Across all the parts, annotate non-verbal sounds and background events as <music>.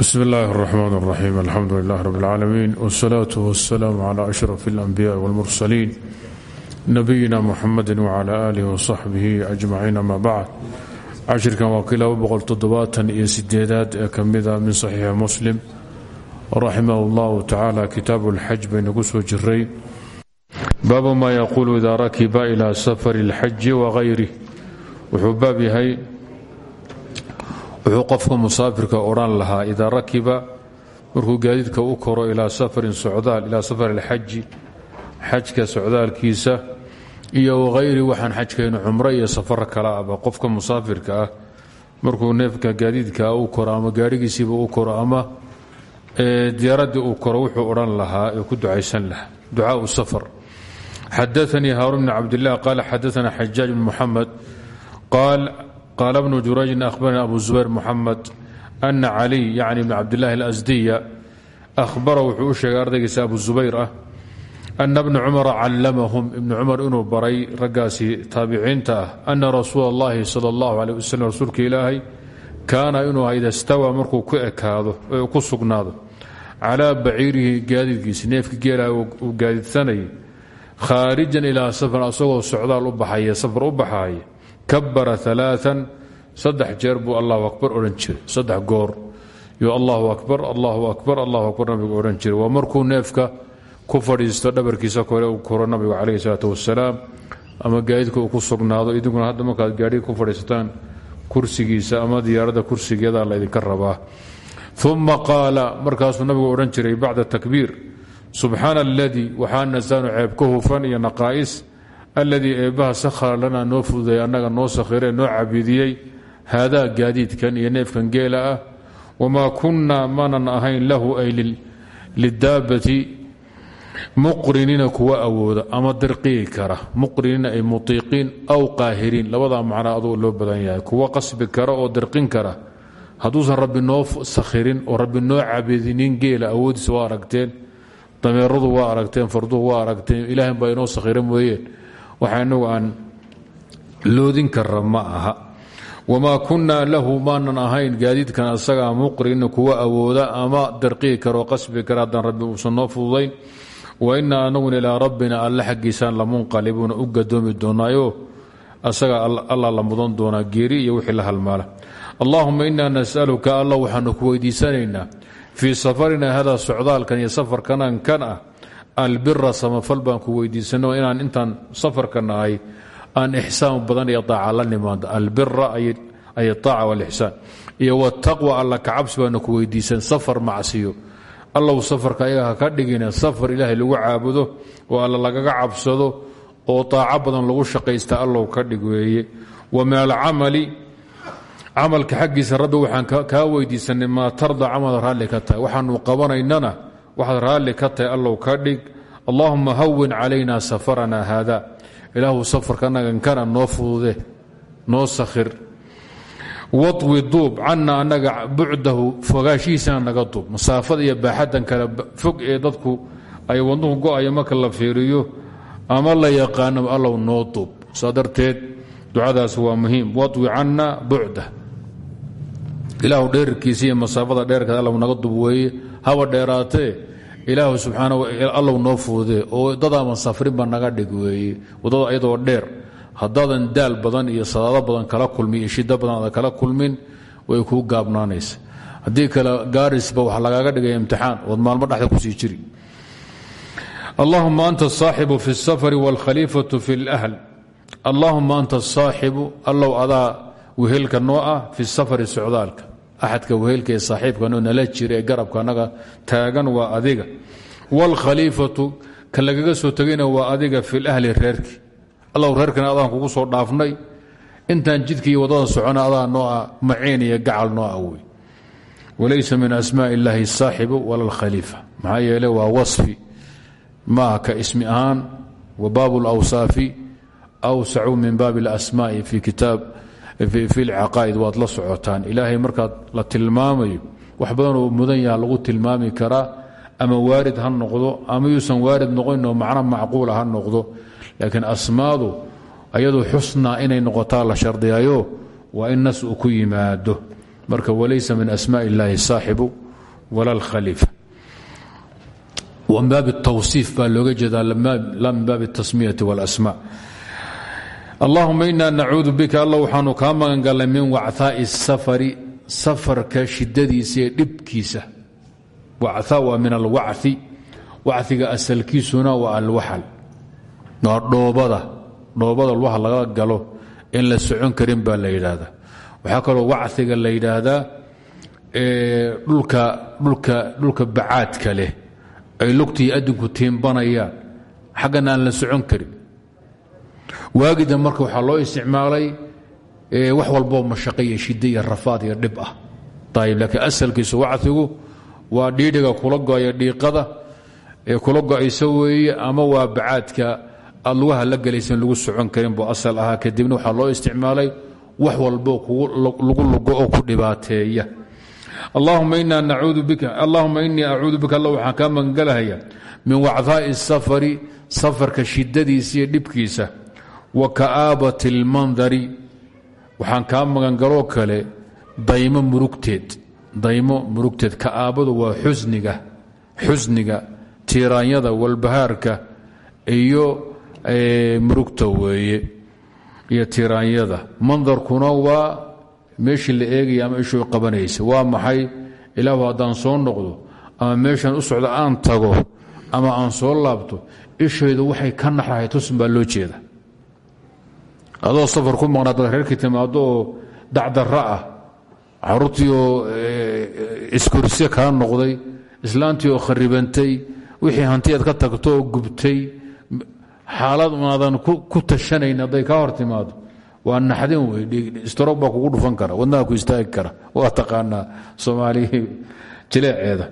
bsm اllahi الرحmn الرaxيim alxamdu lilah rb اlcaalamiin wالsalaaة wالsalaam عlى أشhrف الأnbiyaءi wاlmursaliin nabiyina muxamadi wعlى آlih وصaxbih أجmaciin ama bacd cashirkan waa kii laba boqol toddobaatan iyo sideedaad ee ka mida min صaxiixi muslim raximah اllahu tacaala kitaabu اlxaj baynu ku soo jiray baabu ma yaquulu ida rakiba ilى safar اlxaji wغayrih wuxuu baab yahay wuxuu qofka musaafirka odhan lahaa idaa rakiba markuu gaadiidka u koro ilaa safarin socdaal ilaa safar alxaji xajka socdaalkiisa iyo wahayri waxaan xajkaynu cumro iyo safar kala aba qofka musaafirka ah markuu neefka gaadiidka u koro ama gaadhigiisiiba u koro ama diyaaradii uu koro wuxuu odhan lahaa ee ku ducaysan lahaa ducaau safar. Xadaanii haaruun bn cabdilah qaala xadaana xajaaj bn muxamed qaal qaala bnu jurayjin ahbarana abu zubayr muxamed ana caliy yacni bn cabdillahi alasdiya ahbara wuxuu u sheegay ardaygiisa abu zubayr ah ana bna cumara callamahum ibnu cumar inuu baray raggaasi taabiciinta ah ana rasuula allahi sala allahu aleyh waslem rasuulka ilaahay kaana inuu ida stawaa markuu ku ekaado ee ku sugnaado calaa baciirihi gaadiidkiisi neefka geela uu gaadiidsanayay khaarijan ilaa safar asagoo socdaal u baxaya safar u baxaaya kabara alaaan saddex jeer buu allahu akbar odhan jiray saddex goor. Yo allahu akbar allahu akbar allahu akbar nabigu odhan jiray. Waa markuu neefka ku fadhiisto dhabarkiisa kore uu koro nabigu calayhi salaatu wasalaam ama gaadiidka uu ku sugnaado idinkuna hadda markaad gaadhiga ku fadhiisataan kursigiisa ama diyaaradda kursigeeda laydinka rabaa. Uma qaala markaasuu nabigu odhan jiray bacda takbiir subxaana aladii waxaa nasaanu ceeb ka hufan iyo naqaa'is alladii eebbaha sakhara lanaa noo fududay annaga noo sakhiree noo cabidiyey haadaa gaadiidkan iyo neefkan geela ah wamaa kunnaa maanan ahayn lahu ay lidaabbati muqriniina kuwa awooda ama dirqiyi kara. Muqriniina ay mutiiqiin aw qaahiriin. Labadaa macnaa adugu loo badan yahay. Kuwa qasbi kara oo dirqin kara. Hadduusan rabbi noo sakhirin oo rabbi noo cabidinin geela awoodiisa waa aragteen dameeradu waa aragteen farduhu waa aragteen ilaahan baa inoo sakhira mooyeen waxa inagu aan loodin kara ma aha. Wamaa kunnaa lahu maanan ahayn gaadiidkan asagaa muqrina kuwa awooda ama darqii karoo qasbi kara haddaan rabbi uusan noo fududayn. Wa inaa anaguna ilaa rabbina alle xaggiisaan lamunqalibuuna u gadoomi doonaayo. Asagaa alla la mudan geeri iyo wixii la halmaala allaahuma inaa nasaluka alla waxaanu ku weydiisanaynaa. Fii safarina hada socdaalkan iyo safarkanan kan ah albira samafal baan ku weydiisano inaan intaan safarka nahay aan ixsaan badan iyo aaca la nimaado. Albira ay aaca walixsaan iyo wataqwa alla kacabsi baanu ku weydiisan safar macsiyo allow safarka ayaga ha ka dhigina safar ilaahay lagu caabudo oo alla lagaga cabsado oo aaco badan lagu shaqaysta allow ka dhig wa min alcamali camalka xaggiisa rabbi waxaan kaa weydiisanay maa tarda camal raalli ka tahay. Qabanaynana waxaad raalli ka tahay allow ka dhig. Allaahuma hawin calayna safarana haada. Ilaahu safarkanagan kana noo fudude noo sakhir. Wawi duub cana anaga bucdahu fogaashihiisana naga duub. Masaafada iyo baaxadan kale fog ee dadku ay wadnuhu go'ayo marka la fiiriyo ama la yaqaano allow noo duub. Saa darteed ducadaas waa muhiim. Wawi cana bucda ilaahu dheerkiisa iyo masaafada dheerkeed allow naga duub weeye haba dheeraatee ilaahu subxaana allow noo fuudee oo dadaaban safrinba naga dhig weeye waddada iyadoo dheer haddaadan daal badan iyo sadaado badan kala kulmin iyo shida badan aada kala kulmin way kuu gaabnaanaysa haddii kale gaarisba wax lagaaga dhigay imtixaan ood maalmo dhexda kusii jiri allahuma anta asaaxibu fi اsafari wاlkhaliifatu fi اlahl allahuma anta asaaxibu allow adaa wehelka noo ah fi safari socdaalka. Axadka wehelka ee saaxiibkanoo nala jira ee garabka anaga taagan waa adiga. Wاlkhaliifatu ka lagaga soo tegayna waa adiga fi lahli reerki. Allow reerkana adaan kugu soo dhaafnay. Intaan jidka waddada socona adaa noo ah maciin iyo gacal noo ah wey. Walaysa min asmaa illaahi asaaxibu wala alkhaliifa maxaa yeele waa wasfi. Maaha ka ismi ahaan wa baabu lawsaafi awsacu min baabi اlasmaai fi kitaab fi lcaqaa'id waad la socotaan. Ilaahay markaad la tilmaamayo wax badan oo mudan yaha lagu tilmaami karaa ama waarid ha noqdo ama yuusan waarid noqonin oo macno macquula noqdo. Laakiin asmaadu ayadoo xusnaa inay noqotaa la shardiyaayo waa in nas ku yimaado. Marka walaysa min asmaa illaahi saaxibu wala alkhaliifa min baab tawsiif baa looga jeedaa la min baabi tasmiyati walasmaa allahuma inaa nacuudu bika alla waxaanu kaa magangalnay min wacaaai safari safarka shidadiisa ee dhibkiisa. Waca waa min alwacfi wacfiga asalkiisuna waa alwaxal. Waa dhoobada dhoobada alwaxa laga galo in la socon karin baa la yidhaahdaa. Waxaa kaloo wacfiga la yidhaahdaa dhulka dhulka dhulka bacaadka leh ay lugtii adinku tiimbanayaan xaggan la socon karin waagida marka waxaa loo isticmaalay wax walboo mashaqe iyo rafaad iyo dhib ah. Ayb laakiin asalkiisu wacigu waa dhiidhiga kula go'aya dhiiqada ee kula go'aysa weeye ama waa bacaadka aad la gelaysan lagu socon karin buu asal ahaa. Kadibna waxaa loo isticmaalay wax walbo lagu lugo oo ku dhibaateeya. Allahuma inii acuudu bika alla waxaan kaa magangelahayaa min wacdaai safari safarka shidadiisa iyo dhibkiisa wa ka'aabati اlmandari waxaan kaa magangaloo kale daymo murugteed daymo murugteed. Ka'aabadu waa xusniga xusniga tiiraanyada walbahaarka iyo murugta weeye iyo tiiraanyada. Mandarkuna waa meeshii la eegaya ama ishuu qabanaysa. Waa maxay? Ilaahu haddaan soo noqdo ama meeshaan u socdo aan tago ama aan soo laabto ishaydu waxay ka naxrahay tusin baa loo jeeda adoo safar ku maqnaa dad reerkii timaado oo dacdarra ah caruurtii oo iskorsiya noqday islaantii oo kharibantay wixii hantiyaad ka tagto oo gubtay xaalad unaadan ku tashanayn hadday kaa hor timaado waa naxdin wey istroog baa kugu dhufan kara wadnaha ku istaagi kara. Waa taqaanaa soomaali <laughs> jileeceeda.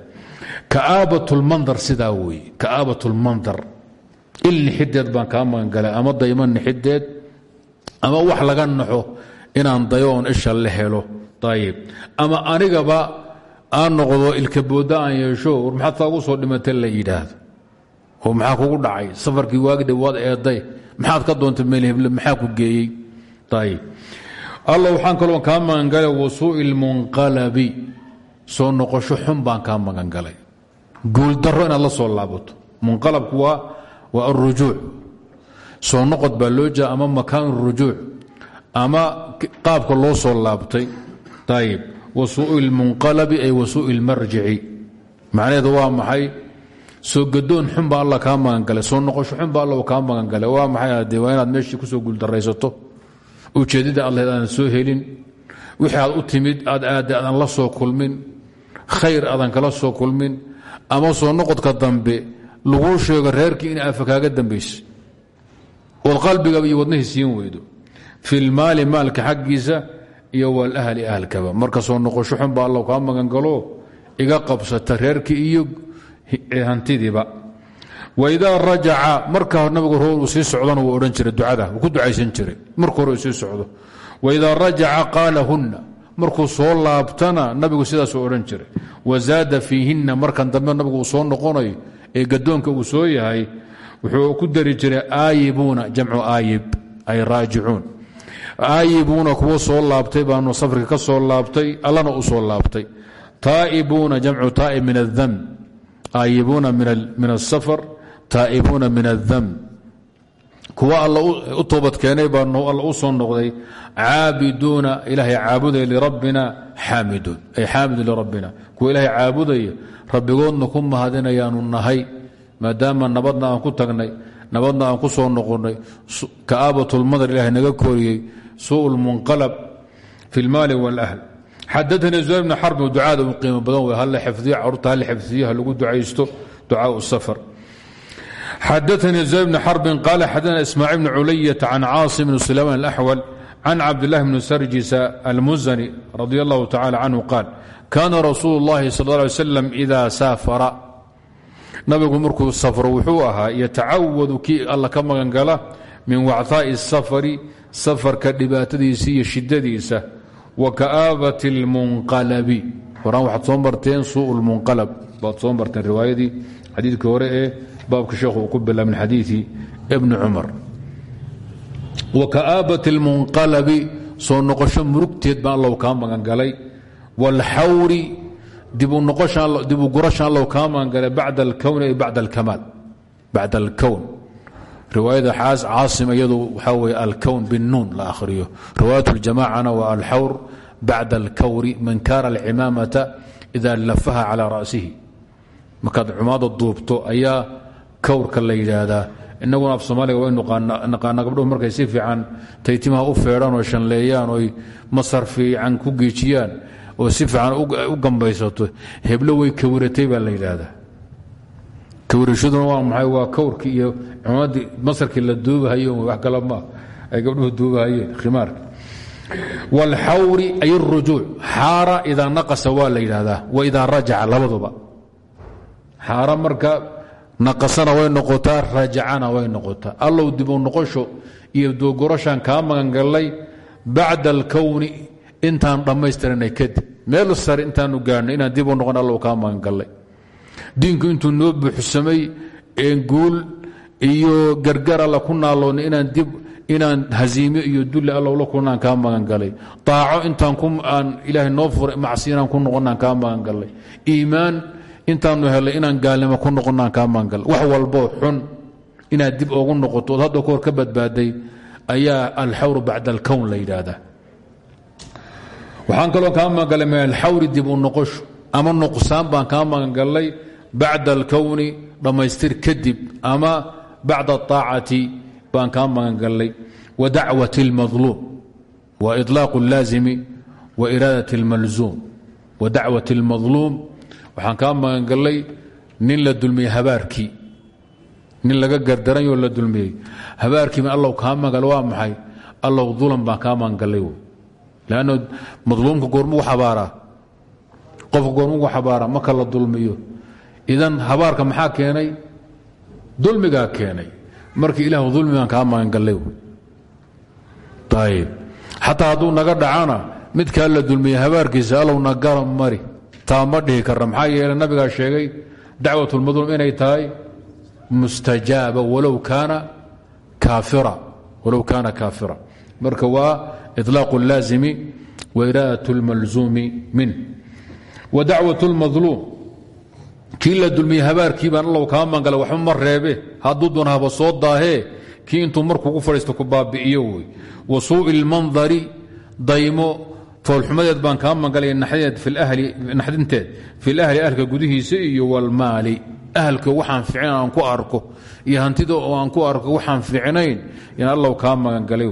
Ka'aabatulmandar sidaa weeye ka'aabatulmandar il nixideed baan kaa magangalay ama daymo nixideed ama wax laga naxo inaan dayo oon isha la helo. Ayib ama anigaba aan noqdo ilkabooda aan yeesho war maxaad saa ugu soo dhimatay la yidhaahdo. Oo maxaa kugu dhacay? Safarkii waagidhe waad eeday maxaad ka doontay meel heble maxaa ku geeyey? Ayib alla waxaan kaloo kaa magangalay wasuu'i lmunqalabi soo noqosho xun baan kaa magangalay. Guuldaro inaad la soo laabato. Munqalabku waa waa arujuuc soo noqod baa loo jeeda ama makaan rujuuc ama qaabka loo soo laabtay. Ayib wasuu'i lmunqalabi ay wasuu'i lmarjici macnaheedu waa maxay? Soo gadoon xun baa alla kaa magangalay. Soo noqosho xun baa alla kaa magangalay. Waa maxay ade waa inaad meeshii ku soo guuldaraysato ujeeddada aad lahayd aadan soo helin. Wixii aad u timid aad aadda aadan la soo kulmin. Khayr aadan kala soo kulmin. Ama soo noqodka dambe laguu sheego reerkii in aafa kaaga dambaysa ood qalbigaba iyo wadnahii siin weydo. Fi lmaali maalka xaggiisa iyo walahli ahlkaba marka soo noqosho xun baa alla kaa magangalo iga qabsata reerkii iyo hantidiiba. Waidaa rajaca marka nabigu uu sii socdona wuu odhan jiray ducada ku ducaysan jiray marka hore sii socdo. Waidaa rajaca qaala hunna markuu soo laabtana nabigu sidaasuu odhan jiray. Wazaada fiihinna markan dambe nabigu uu soo noqonayo ee gadoonka uu soo yahay wuxuu ku dari jiray aayibuuna jamcu aayib ay raajicuun. Aayibuuna kuwa soo laabtay baanu safrka ka soo laabtay allana u soo laabtay. Taa'ibuuna jamcu taa'ib min adam aayibuuna min asafar taa'ibuuna min adam kuwa alla u toobad keenay baanu alla soo noqday caabiduuna ilaahay caabudaya lirabbina xaamiduun ay xaamidun lirabbina. Kuwa ilaahay caabudaya rabbigoodna ku mahadinayaanu nahay maadaama nabadna aan ku tagnay nabadna aan ku soo noqonnay ka'aabatulmadar ilahay naga koriyey suu lmunqalab fi lmaali wاlahl xadaanii zuhayr bn xarb ducaada u qiimo badan wey halla xifdiyo carruurta halla xifdiyo ha lagu ducaysto ducaau safar xadaanii zuhayr bn xarbin qaala xadana ismaaciil bn culayata can caasim bn sulayman alaxwal can cabdillahi bni sarjisa almuzani radi allahu tacala canhu qaal kaana rasuulu اllahi sal ا alay slam ida saafara nabigu markuu safro wuxuu ahaa yatacawadu kii alla ka magangala min wacaa'i safari safarka dhibaatadiisa iyo shidadiisa wa ka'aabati lmunqalabi horaan waxaad soo marteen suu lmunqalab baad soo marteen riwaayadii hore ee baabka sheekhu ku bilaa min xadiidi ibni cumar. Wa ka'aabati lmunqalabi soo noqosho murugteed baa allow kaa magangalay waalxawri dibu gurashan allow kaa magangale bacda alkowni ay bacda alkamaal bacda alkown riwaayada caasim iyadu waxaa weye alkown binuun la akhriyo. Riwaayat اljamacana waa alxawr bacda alkawri man kaana alcimaamata ida lafaha calى ra'sihi. Markaad cumaada duubto ayaa kawrka la yidhaahdaa. Af soomaaliga way naqaana gabdhuhu markay si fiican taytimaha u feedhaan oo shanleeyaan oy masar fiican ku geejiyaan oo si fiican u gambaysato heblo way kawiratay baa la yidhaahdaa kawirashaduna waa maxay waa kawrkii iyo cumadii masarkii la duubahayo wax kale ma ay gabdhuhu duubahayeen khimaarka wاlxawri ay الrujuuc xaara idaa naqasa waa la yidhaahdaa wa idaa rajaca labaduba xaara marka naqasana way noqotaa rajacana way noqotaa allow dibu noqosho iyo doogorashaan kaa magangallay bacda alkowni intaan dhammaystiranay kadib. Meel sare intaanu gaarhnay inaan dib u noqon allow kaa magangallay diinku intuu noo buuxsamay guul iyo gargar alla ku naaloonnay inaan haziime iyo dulli allow la kulnaan kaa magangalay aaco intaan aan ilaahay noo furay macsi inaan ku noqonnaan kaa magangallay iimaan intaanu helay inaan gaalnimo ku noqonnaan kaa magangallay wax walboo xun inaad dib ogu noqoto. Ood hadda ka badbaaday ayaa alxawru bacda alkown la yidhaahdaa waxaan kaloo kaa magangallay min alxawri dib u noqosho ama nuqsaan baan kaa magangallay bacda alkowni dhammaystir kadib ama bacda aacati baan kaa magangallay wa dacwat اlmadluum wa iطlaaq اllaazimi wa iraadat اlmalzuum wa dacwat اlmadluum waxaan kaa magangallay nin la dulmiyey habaarkii nin laga gardaranyoo la dulmiyey habaarkiima allow kaa magal waa maxay allow dulan baan kaa magangallay lanno madluumka goormugu xabaaraa qofka goormugu xabaara marka la dulmiyo idan habaarka maxaa keenay dulmigaa keenay marka ilah dulmigaan kaa magangallay ayb xataa hadduu naga dhacana midkaa la dulmiyey habaarkiisa allowna garab mari taa ma dhihi karna maxaa yeele nabigaa sheegay dacwat lmadluum inay tahay mustajaaba walow kaana kaafira marka waa iطlaaq اllaazimi wa iraadat اlmalzuumi min wa dacwat اlmadluum kii la dulmiyey habaarkii baan allow kaa mangala waxba ma reebe hadduu doona haba soo daahee kii intuu markuugu fadhiisto ku baabi'iyo wey wa suuءi اlmandari daymo foolxumadeed baan kaa mangalaya naxdinteed fi lahli ahlka gudihiisa iyo wlmaali ahalka waxaan ficnayn aan ku arko iyo hantida oo aan ku arko waxaan ficnayn in allow kaa magangalay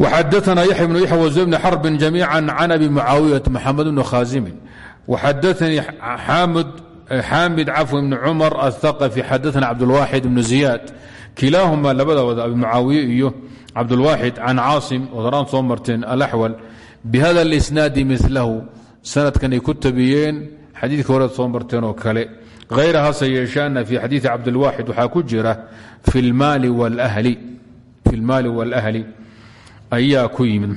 وxadثna yaحya بن yaحya وزy بن xرب جamيعا can abi mucaawiyaة mxamed بن khاaزimi وxadثnii xaamid cafw بn cmر الثقفي xadثna cabdالواxid بن زiyaad kilaahuma labadooda abi mucaawiye iyo cabdالواxid can caasim odaraan soo marteen alaxwal bhada اlsnaadi milahu sanadkan ay ku tabiyeen xadiidka horeed soo marteen oo kale hayra hase yeeshaana fi xadiiثi cabdالواxid waxaa ku jira fi اlmaali wاlأhli ayaa ku yimid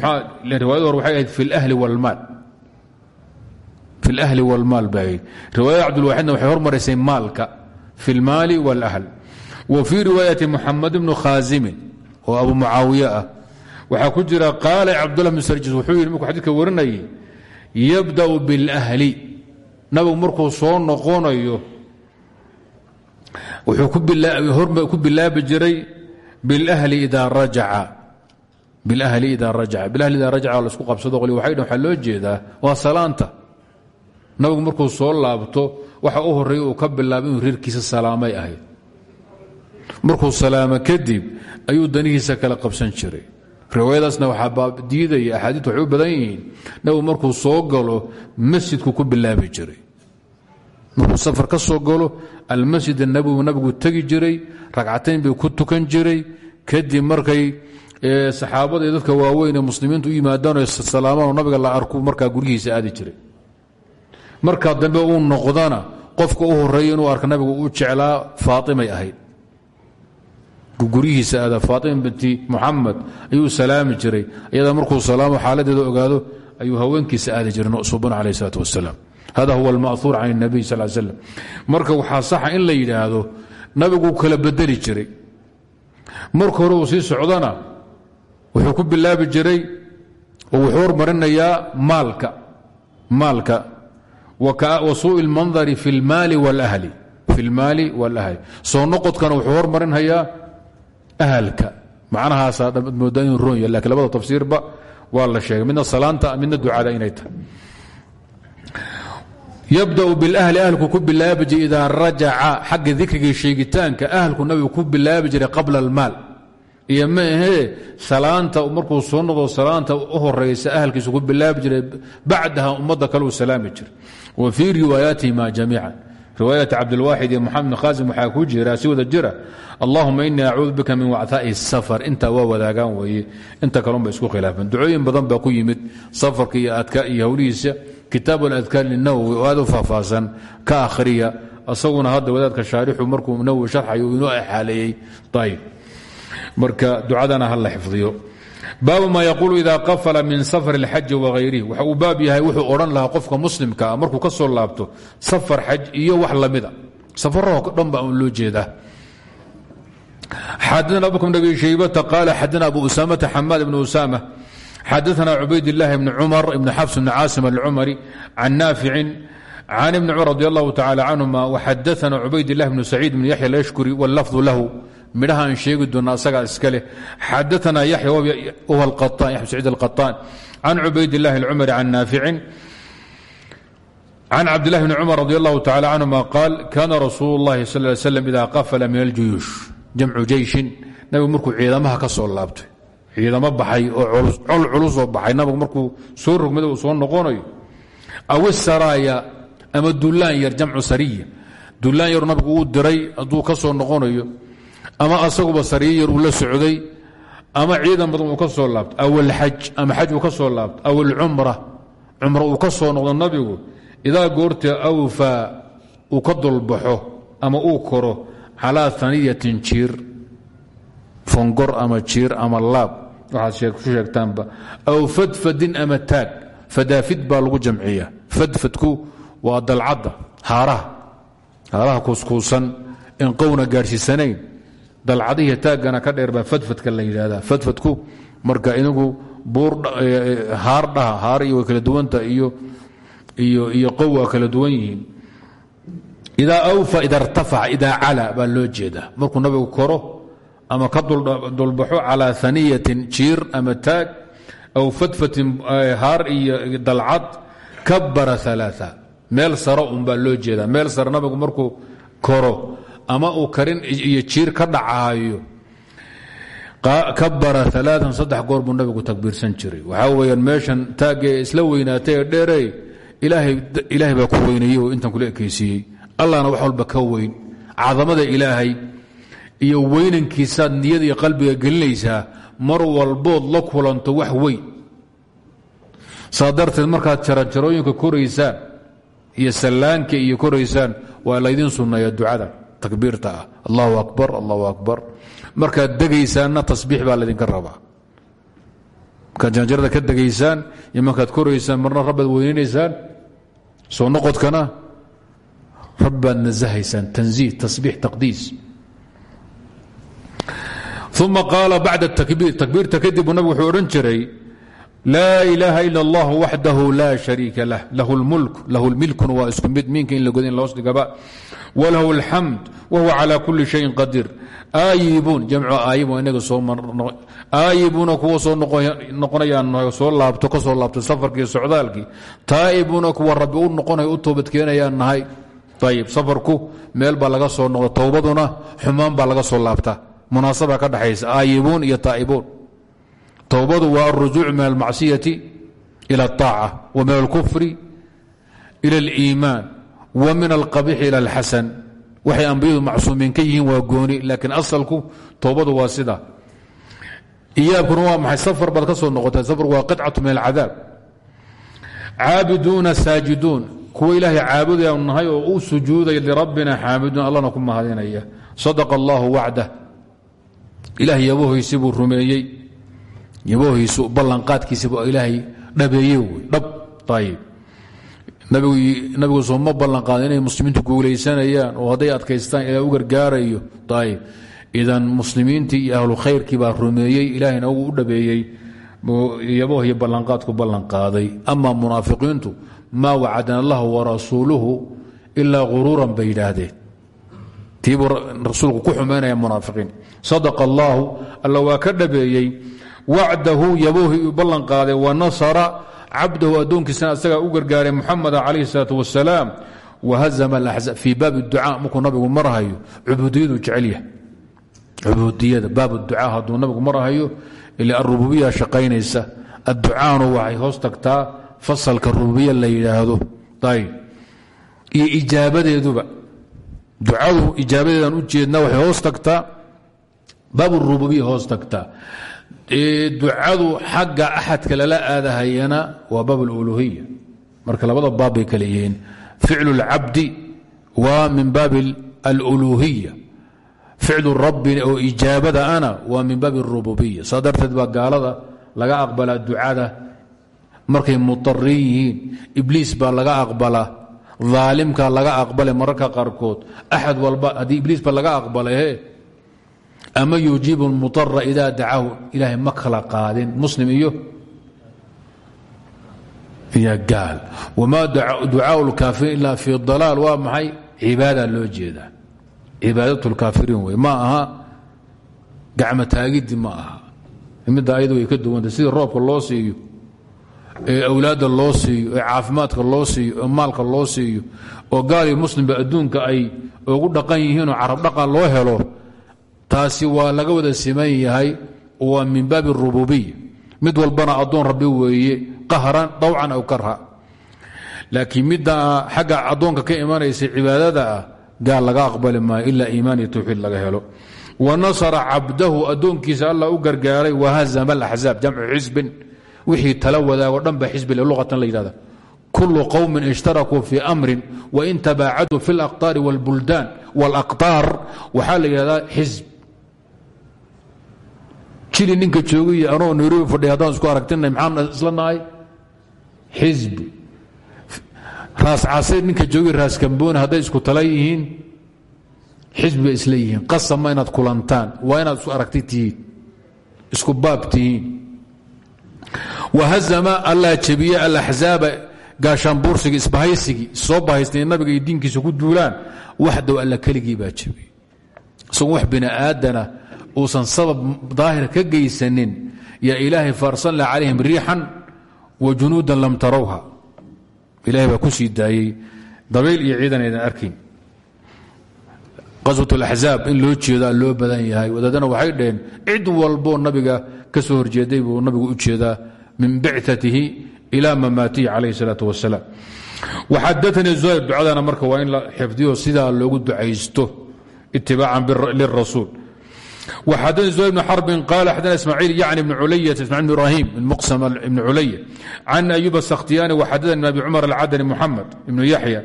riwaayad hore waxay ahayd fi اlأhli wاlmaal fi اlأhli wاlmaal bay ahayd riwaayada cabdulwaxidna waxay hormaraysay maalka fi اlmaali wاlأhl wa fii riwaayati muxamed bnu khaazimin oo abu mucaawiye ah waxaa ku jira qaala cabdullah bn sarjis wuxuu yidhi markuu xadidka warinayay yabda'u biاlأhli nabigu markuu soo noqonayo wuxuu ku bilaabi jiray biاlأhli ida rajaca bilahli ida rajaca bilahli ida rajaca la isku qabsado qoli waxay dhan waxaa loo jeedaa waa salaanta nabigu markuu soo laabto waxa u horreeya uu ka bilaabay inuu reerkiisa salaamay ahayd markuu salaamo kadib ayuu danihiisa kala qabsan jiray riwaayadaasna waxaa diidaya axaadiit waxay u badan yihiin nabigu markuu soo galo masjidku ku bilaabi jiray markuu safar ka soo galo almasjid anabowi nabigu tegi jiray ragcatayn bay ku tukan jiray kadib markay saxaabada iyo dadka waaweyn ee muslimiintu u yimaadaanoo salaamaan nabiga la arku markaa guryihiisa aadi jiray. Markaa dambe uu noqdana qofka u horreeya inuu arka nabigu u jeclaa faaimay ahayd. Guryihiisa aada faaima binti muxamed ayuu salaami jiray. Iyada markuu salaamo xaaladeeda ogaado ayuu haweenkiisa aadi jiray suban aleh salaat wasalaam hada huwa alma'huur can اnabiy sal slam marka waxaa saxa in la yidhaahdo nabiguu kala bedeli jiray. Marka hore uu sii socdana wuxuu ku bilaabi jiray oo wuxuu hormarinayaa maalka maalka wa suui اlmandari fi اlmaali wاlahli soo noqodkana wuxuu hormarinhayaa ahalka macnahaasaa moodaa inuu roon yahy lakin labada tafsiirba waa la sheegay midna salaanta midna ducada inay tahay yabdau bilahli ahlku ku bilaabi jiray idaa rajaca xagga dikriga sheegitaanka ahlku nabigu ku bilaabi jiray qabla almaal iyo ma salaanta markuu soo noqdo salaanta u horaysa ahalkiisu ku bilaabi jiray bacdaha ummadda kale uu salaami jiray. Wa fii riwaayaatihima jamiica riwaayat cabdilwaaxid iyo moxamed khaasim waxaa ku jira wada jira allahuma inii acuudu bika min wactaa'i safar. Intaa waa wadaagaan weeye. Inta kalunba isku khilaafan ducooyin badan baa ku yimid safarka iyo adkaa iyo howlihiisa kitaab aladkaar linawowi oo aad u faahfaahsan ka akhriya. Asaguna hadda wadaadka shaarixu markuu nawowi sharxayo uu inoo axaaleeyey ayb marka ducadana ha la xifdiyo baabu ma yaquulu ida qafala min safar اlxaji wahayrihi waxa uu baab yahay wuxuu odhan lahaa qofka muslimka ah markuu ka soo laabto safar xaj iyo wax lamida safarahoo dhan ba un loo jeedaa xadana abu bn abi shaybata qaala xadana abu usaamata xamaad bn usaama xadaثna cubayd الlahi bn cumar ibn xabs bn caasim alcumari can naaficin can ibni cumar radi allahu tacala canhuma waxadaana cubayd اlah bn saciid bn yaxya alashkuri wاllafdu lahu midhaha aan sheegi doona asagaa iska leh xadaana yaxya whuwa yaxya saciid alqaطaan can cubayd اllahi اlcumari can naaficin can cabdillahi bni cumar radi allahu tacala canhuma qaal kana rasuulu اllahi sal ly slam ida qafala min aljuyuush jamcu jeyshin nabigu markuu ciidamaha ka soo laabtay ciidamo baxay oo col culusoo baxay nabigu markuu soo rogmada uu soo noqonayo aw isaraaya ama dullaan yar jamcu sariya dullaan yaru nabigu uu diray hadduu ka soo noqonayo ama asaguba sariya yar uu la socday ama ciidan badan uu ka soo laabto aw alxaj ama xaj uu ka soo laabto aw alcumra cumro uu ka soo noqdo nabigu. Idaa goorta awfaa uu ka dulbaxo ama uu koro calaa aniyatin jiir. Fongor ama jiir ama laab. Waxaad ku sheegtaanba. Aw fadfadin ama taag. Fadaafid baa lagu jamciya fadfadku waa dalcadda haaraha. Haaraha kuuskuusan in qowna gaadhsiisanayn dalcadihi taaggana ka dheer baa fadfadka la yidhaahdaa. Fadfadku marka inagu buur haar dhaha haar iyo way kala duwanta iyo qow waa kala duwan yihiin. Idaa awfa ida irtafaca idaa cala baa loo nabigu koro ama ka dulbaxo calaa aniyatin jiir ama taag aw fadfatin haar iyo dalcad kabara aaaa meel saro un baa loo jeedaa. Meel nabigu markuu koro ama uu karin iyo jiir ka dhacahayo kabara alaaan saddex goor buu nabigu takbiirsan jiray. Waxaa weyaan meeshan taagee isla weynaatay ee dheerey ilaahay baa ku weynayey oo intan kula ekaysiiyey. Allahna wax walba ka weyn. Cadamada ilaahay iyo weynankiisaad niyada iyo qalbiga gelinaysaa mar walbood la kulanto wax weyn. Saa darteed markaad jaranjarooyinka koraysaan iyo sallaanka iyo koraysaan waa laydin sunneeya ducada takbiirta. Ah allahu akbar allahu akbar. Markaad degaysaanna tasbiix baa laydinka rabaa. Markaad jaranjarada ka degaysaan iyo markaad koraysaan marna rabbaad weynaynaysaan soo noqodkana rabbaad nasahaysaan tanziih tasbiix taqdiis. Uma qaala bacda takbiir takbiirta kadib buu nabig wuxuu odhan jiray laa ilaaha ila allah waxdahu laa shariika lah. Lahu lmulk lahu lmilkun waa isku mid. Miinka in la goda in loos dhigaba. Walahu alxamd wahuwa calaa kuli shayin qadiir aayibuun jamcu aayib waa inaga soo aayibuuna kuwa soo noqonayaan soo laabto ka soo laabto safarkii socdaalkii. Taa'ibuuna kuwa rabbi u noqonaya u toobadkeenayaan nahay. Ayib safarku meel baa laga soo noqda towbaduna xumaan baa laga soo laabta. Munaasaba ka dhaxaysa aayibuun iyo taa'ibuun towbadu waa alrujuuc min almacsiyati ila alطaaca wa min alkufri ila aliimaan wa min alqabixi ila alxasan. Waxay ambiyadu macsuumiin ka yihiin waa gooni laakiin asalku towbadu waa sida. Iyaabkuna waa maxay? Safar baad ka soo noqotay. Safarku waa qicatu min alcadaab. Caabiduuna saajiduun. Kuwa ilaahay caabudayanu nahay oo u sujuudaya lirabbina xaamiduun allana ku mahadinaya. Sadaqa allahu wacdah ilahay yabohoysi buu rumeeyey yabohoysu ballanqaadkiisi buu ilaahay dhabeeye dhab ayib nabigu sooma ballanqaada inay muslimiintu guulaysanayaan oo hadday adkaystaan ilaa u gargaarayo ayib idan muslimiintii ahlu khayrkii baa rumeeyey ilaahayna ugu u dhabeeyey yabohiyo ballanqaadku ballanqaaday. Ama munaafiqiintu maa wacadana allah warasuuluhu ilaa guruuran bay yidhaahdeen. Tiibuu rasuulku ku xumaynaya munaafiqiin. Sadaqa allaahu alla waa ka dhabeeyey wacdahu yaboohii uu ballan qaaday wa nasara cabdahu addoonkiisana asagaa u gargaaray muxameda calayhi salaatu wasalaam wahazama alaxzaab fii baabi ducaa markuu nabigu marahayo cubuudiyadu jecel yahay. Cubuudiyada baab ducaa hadduu nabigu marahayo ila arububiya shaqaynaysa. Adducaanu waxay hoos tagtaa fasalka rububiya la yidhaahdo. Ayb iyo ijaabadeeduba. Ducadu ijaabadeedan u jeedna waxay hoos tagtaa. Baab rububiya hoos ducadu xagga axadka lala aadahayana waa baab aluluhiya marka labada baab bay kale yihiin ficlu اlcabdi waa min baabi aluluhiya ficlu rabbi oo ijaabada ana waa min baabi اrububiya saa darteed baa gaalada laga aqbalaa ducada markay muطarin yihiin ibliis baa laga aqbalaa aalimka laga aqbalay mararka qaarkood axad walba haddii ibliis ba laga aqbalay he ama yujiibu اlmuطara ida dacahu ilaahay ma kala qaadin muslim iyo iyo gaal wma ducaaء اlkaafiriin ila fi dalaal waa maxay cibaada loo jeedaa cibaadaة اlkaafiriin wey ma aha gacmo taagidi ma aha midda ayadu way ka duwanta sidii roobka loo siiyo ee awlaadda loo siiyo ee caafimaadka loo siiyo ee maalka loo siiyo oo gaal iyo muslimba adduunka ay ugu dhaqan yihiinoo carab dhaqan loo helo taasi waa laga wada siman yahay waa min baabi اrububiya mid walbana addoon rabbi weeye qahran dawcan aw karha laakiin midda xagga addoonka ka imanaysa cibaadada ah gaal laga aqbali maayo ilaa iimaan iyo towxiid laga helo wa nasara cabdahu addoonkiisa allah u gargaaray wahazama alaxzaab jamcu xisbin wixii tala wadaago dhan ba xisbi luqatan la yidhahda kulu qowmin ishtarakuu fii amrin wain tabaacaduu fi اlaqطaari wاlbuldaan wاlaqطaar waxaa la yidhahdaa xisb jili ninka joogiy anoo nairobi fadhiya haddaan isku aragtinay maxaan isla nahay. Xisbi raas casir ninka joogi raas kambooni hadday isku tala yihiin xisbi bay isla yihiin. Qasama inaad kulantaan waa inaad isku aragti tihiin isku baab tihiin. Wahazama allah jabiye alaxzaaba gaashaanbuursiga isbahaysigii soo bahaystay nabiga iyo diinkiisa ku duulaan waxdow alla keligii baa jabiyey isagoo wax bini aadana uusan sabab daahir ka geysanin yaa ilaahay faarsanla calayhim riixan wa junuudan lam tarawha ilahay baa ku sii daayey dabayl iyo ciidan aydan arkayn qaswat alaxzaab in loo jeedaa loo badan yahay. Wadaadana waxay dhaheen cid walboo nabiga ka soo horjeeday buu nabigu u jeedaa min bicatihi ila mamaatihi calayh salaatu wasalaam waxadatanii zuhayr ducadana marka waa in la xifdiyo sidaa loogu ducaysto itibaacan lirasuul وxadثnي زهير بن xرب قال xdثna اسماعيل يعني بن علية اسماعيل بن إبراهيم بن مقسم بن علية عن أيوب السختياني وxadثnي بن أبي cمر الcdني محمد بن يحيى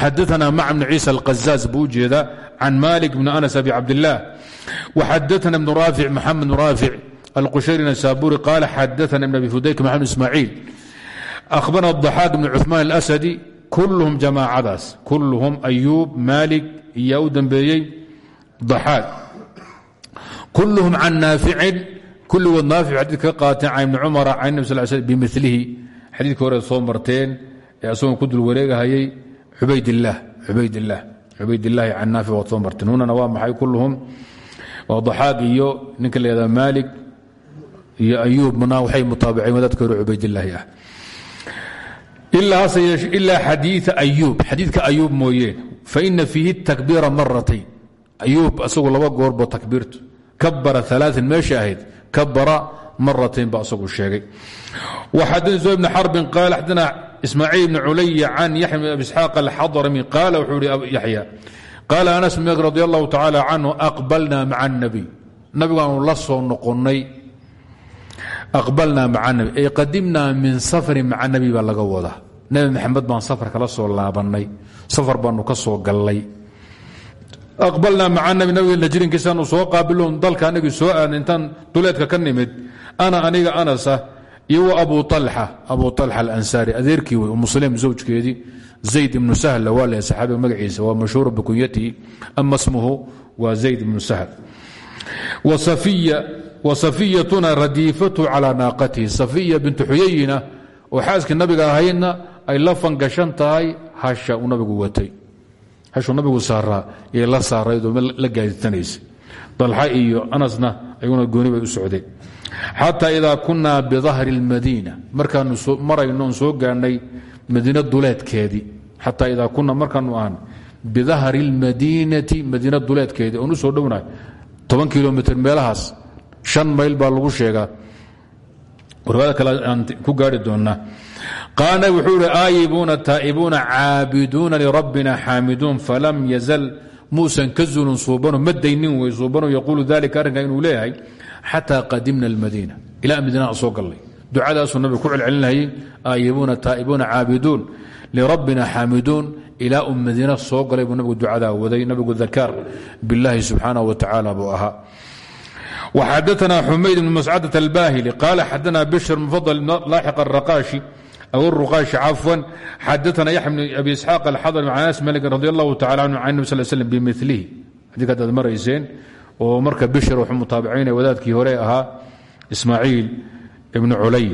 xadثna mع بن عيسى القزاز buu ujeeda عن مالك بن أنس أبي عبدالله وxadثna بن رافع محمد بن رافع القشيري نسابوري قال xadثna بن أبي فديك محمد إسماعيل أخبرنا الضحاك بن عثمان الأسدي كلهم جماacadaas كلهم أيوب مالك iyaa u dembeeyey ضحاك kulluhum can naaficin kulligood naafic xadid ka qaateen can ibni cumara can nabi sal sl bimilihi xadiidkii hore soo marteen ee asagoo ku dul wareegahayay ubaydilah cubaydillaahi can naafic waad soo marteen hunana waa maxay kulluhum waa daxaaq iyo ninka la yahada maalik iyo ayuubna waxay mutaabiceen wadaadka hore cubaydillaahi ah ilaa xadiia ayuub xadiidka ayuub mooyeen faina fiihi takbiira maratayn ayuub asagu laba goorbo takbiirtu kabara aaaa meesha ahayd kabara maratayn ba asagu sheegay. Waxadana zuhayr bn xarbin qaal xadana ismaaciil bn culaya can yaxya bn abi isxaaq alxadrami qaala wuxuu ihi yaxya qaala anas bn malik radi allahu tacaala canhu aqbalna maca اnabiy nabigaanu la soo noqonnay. Aqbalna maca nabi ay qadimnaa min safarin maca nabi baa laga wadaa. Nabi maxamed baan safar kala soo laabannay. Safar baanu ka soo gallay aqbalnaa maca nabi nabiga najrinkiisaanu soo qaabiloon dalka anagii soo aadna intaan duleedka ka nimid ana aniga anasa iyo abu alxa abu alxa alansaari adeerkii wey muslim zawjkeedii zayd ibnu sahla waa le saxaabiga magaciisa waa mashhuur bikunyatihi ama smuhu waa zayd ibnu sahl. Wa safiyatuna radiifatu calaa naaqatihi safiya bintu xuyayina oo xaaskii nabiga ahaydna ay la fangashan hasha nabigu watay hashuu nabigu saaraa yay la saaraydoo la gaaditanaysa dalxa iyo anasna ayaguna gooni bay u socdeen xataa idaa kunaa bidahri اlmadiina markaanu maraynoon soo gaadhnay madiina duleedkeedii xataa idaa kunaa markaanu ahan bidahri اlmadiinati madiina duleedkeedii oon u soo dhownahay toban kilomitr meelahaas shan mayl baa lagu sheegaa. Warwaada kale aan ku gaari doonnaa qaala nabig wuxuu ihi aayibuuna taa'ibuuna caabiduuna lirabbina xaamiduun falam yazal muusan ka zulun suubano ma daynin wey suubano yaquulu dalika arrinka inuu leeyahay xataa qadimna almadiina ilaa madiinaa soo gallay ducadaasuu nabigu ku celcelinayay aayibuuna taa'ibuuna caabiduun lirabbina xaamiduun ilaa uu madiina soo galay buu nabigu ducadaa waday nabigu dakaar biاllahi subxaanaه wa tacaala buu ahaa وxadثna xumayd بن mascadة الbاhili qال xadna bشhr mفضل لاaxق الرقاشhi أو الرقاشhi cafوا xadثna yaحya بن أbi إسحاaq الxضر عن أنس mلك رضي الله تعالى عنه عن النب صل سلم بmثlihi xadيka adaad marayseen oo marka bشhr wuxuu mutaabicaynaya wadaadkii hore ahaa إسmaaعيil بن culay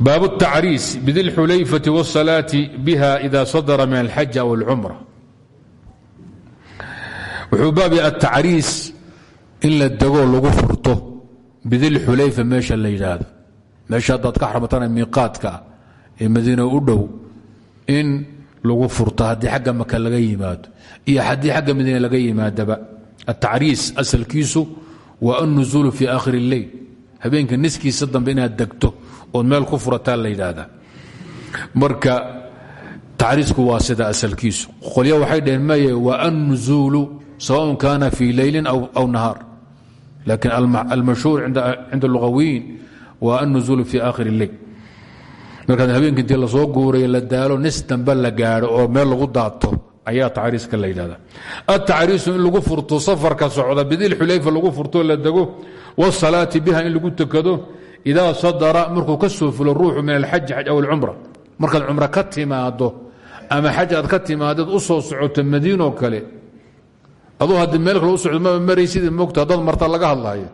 bاab التacriis bdi الxulayفة والصلاة bha إda صدر min الxaج أو الcمرة wuxuu baab aلتacriis in la degoo lagu furto bidilxulayfa meesha la yidhaahdo meesha haddaad ka xarmatana ee madiina u dhow in lagu furto haddii xagga maka laga yimaado iyo haddii xagga madiina laga yimaadaba. Atacriis asalkiisu waa annuzuulu fii aakhiri اlleyl habeenka niskiisa dambe inaad degto ood meel ku furataa la marka tacriisku waa sida asalkiisu. Qolya waxay dhaheen maye waa annuzuulu sawaء kaana fii leylin aw nahaar. Lakin almashhuur cinda lugawiyin waa annuzuulu fi aakhir اleyl markaad habeenka intii la soo guuray la daalo nis dambe la gaadho oo meel lagu daato ayaa tacriiska la yidhahda atacriisu in lagu furto safarka socda bidilxulayfa lagu furto la dego wsalaati biha in lagu tukado idaa sadara markuu ka fulo ruuxu min alxaji xaj aw alcumra markaad cumro ka timaado ama xaj aad ka timaadeed socoto madiinoo kale aduu haddii meel kale u socdo maba maraysidii mogta haddaad marta laga hadlaayo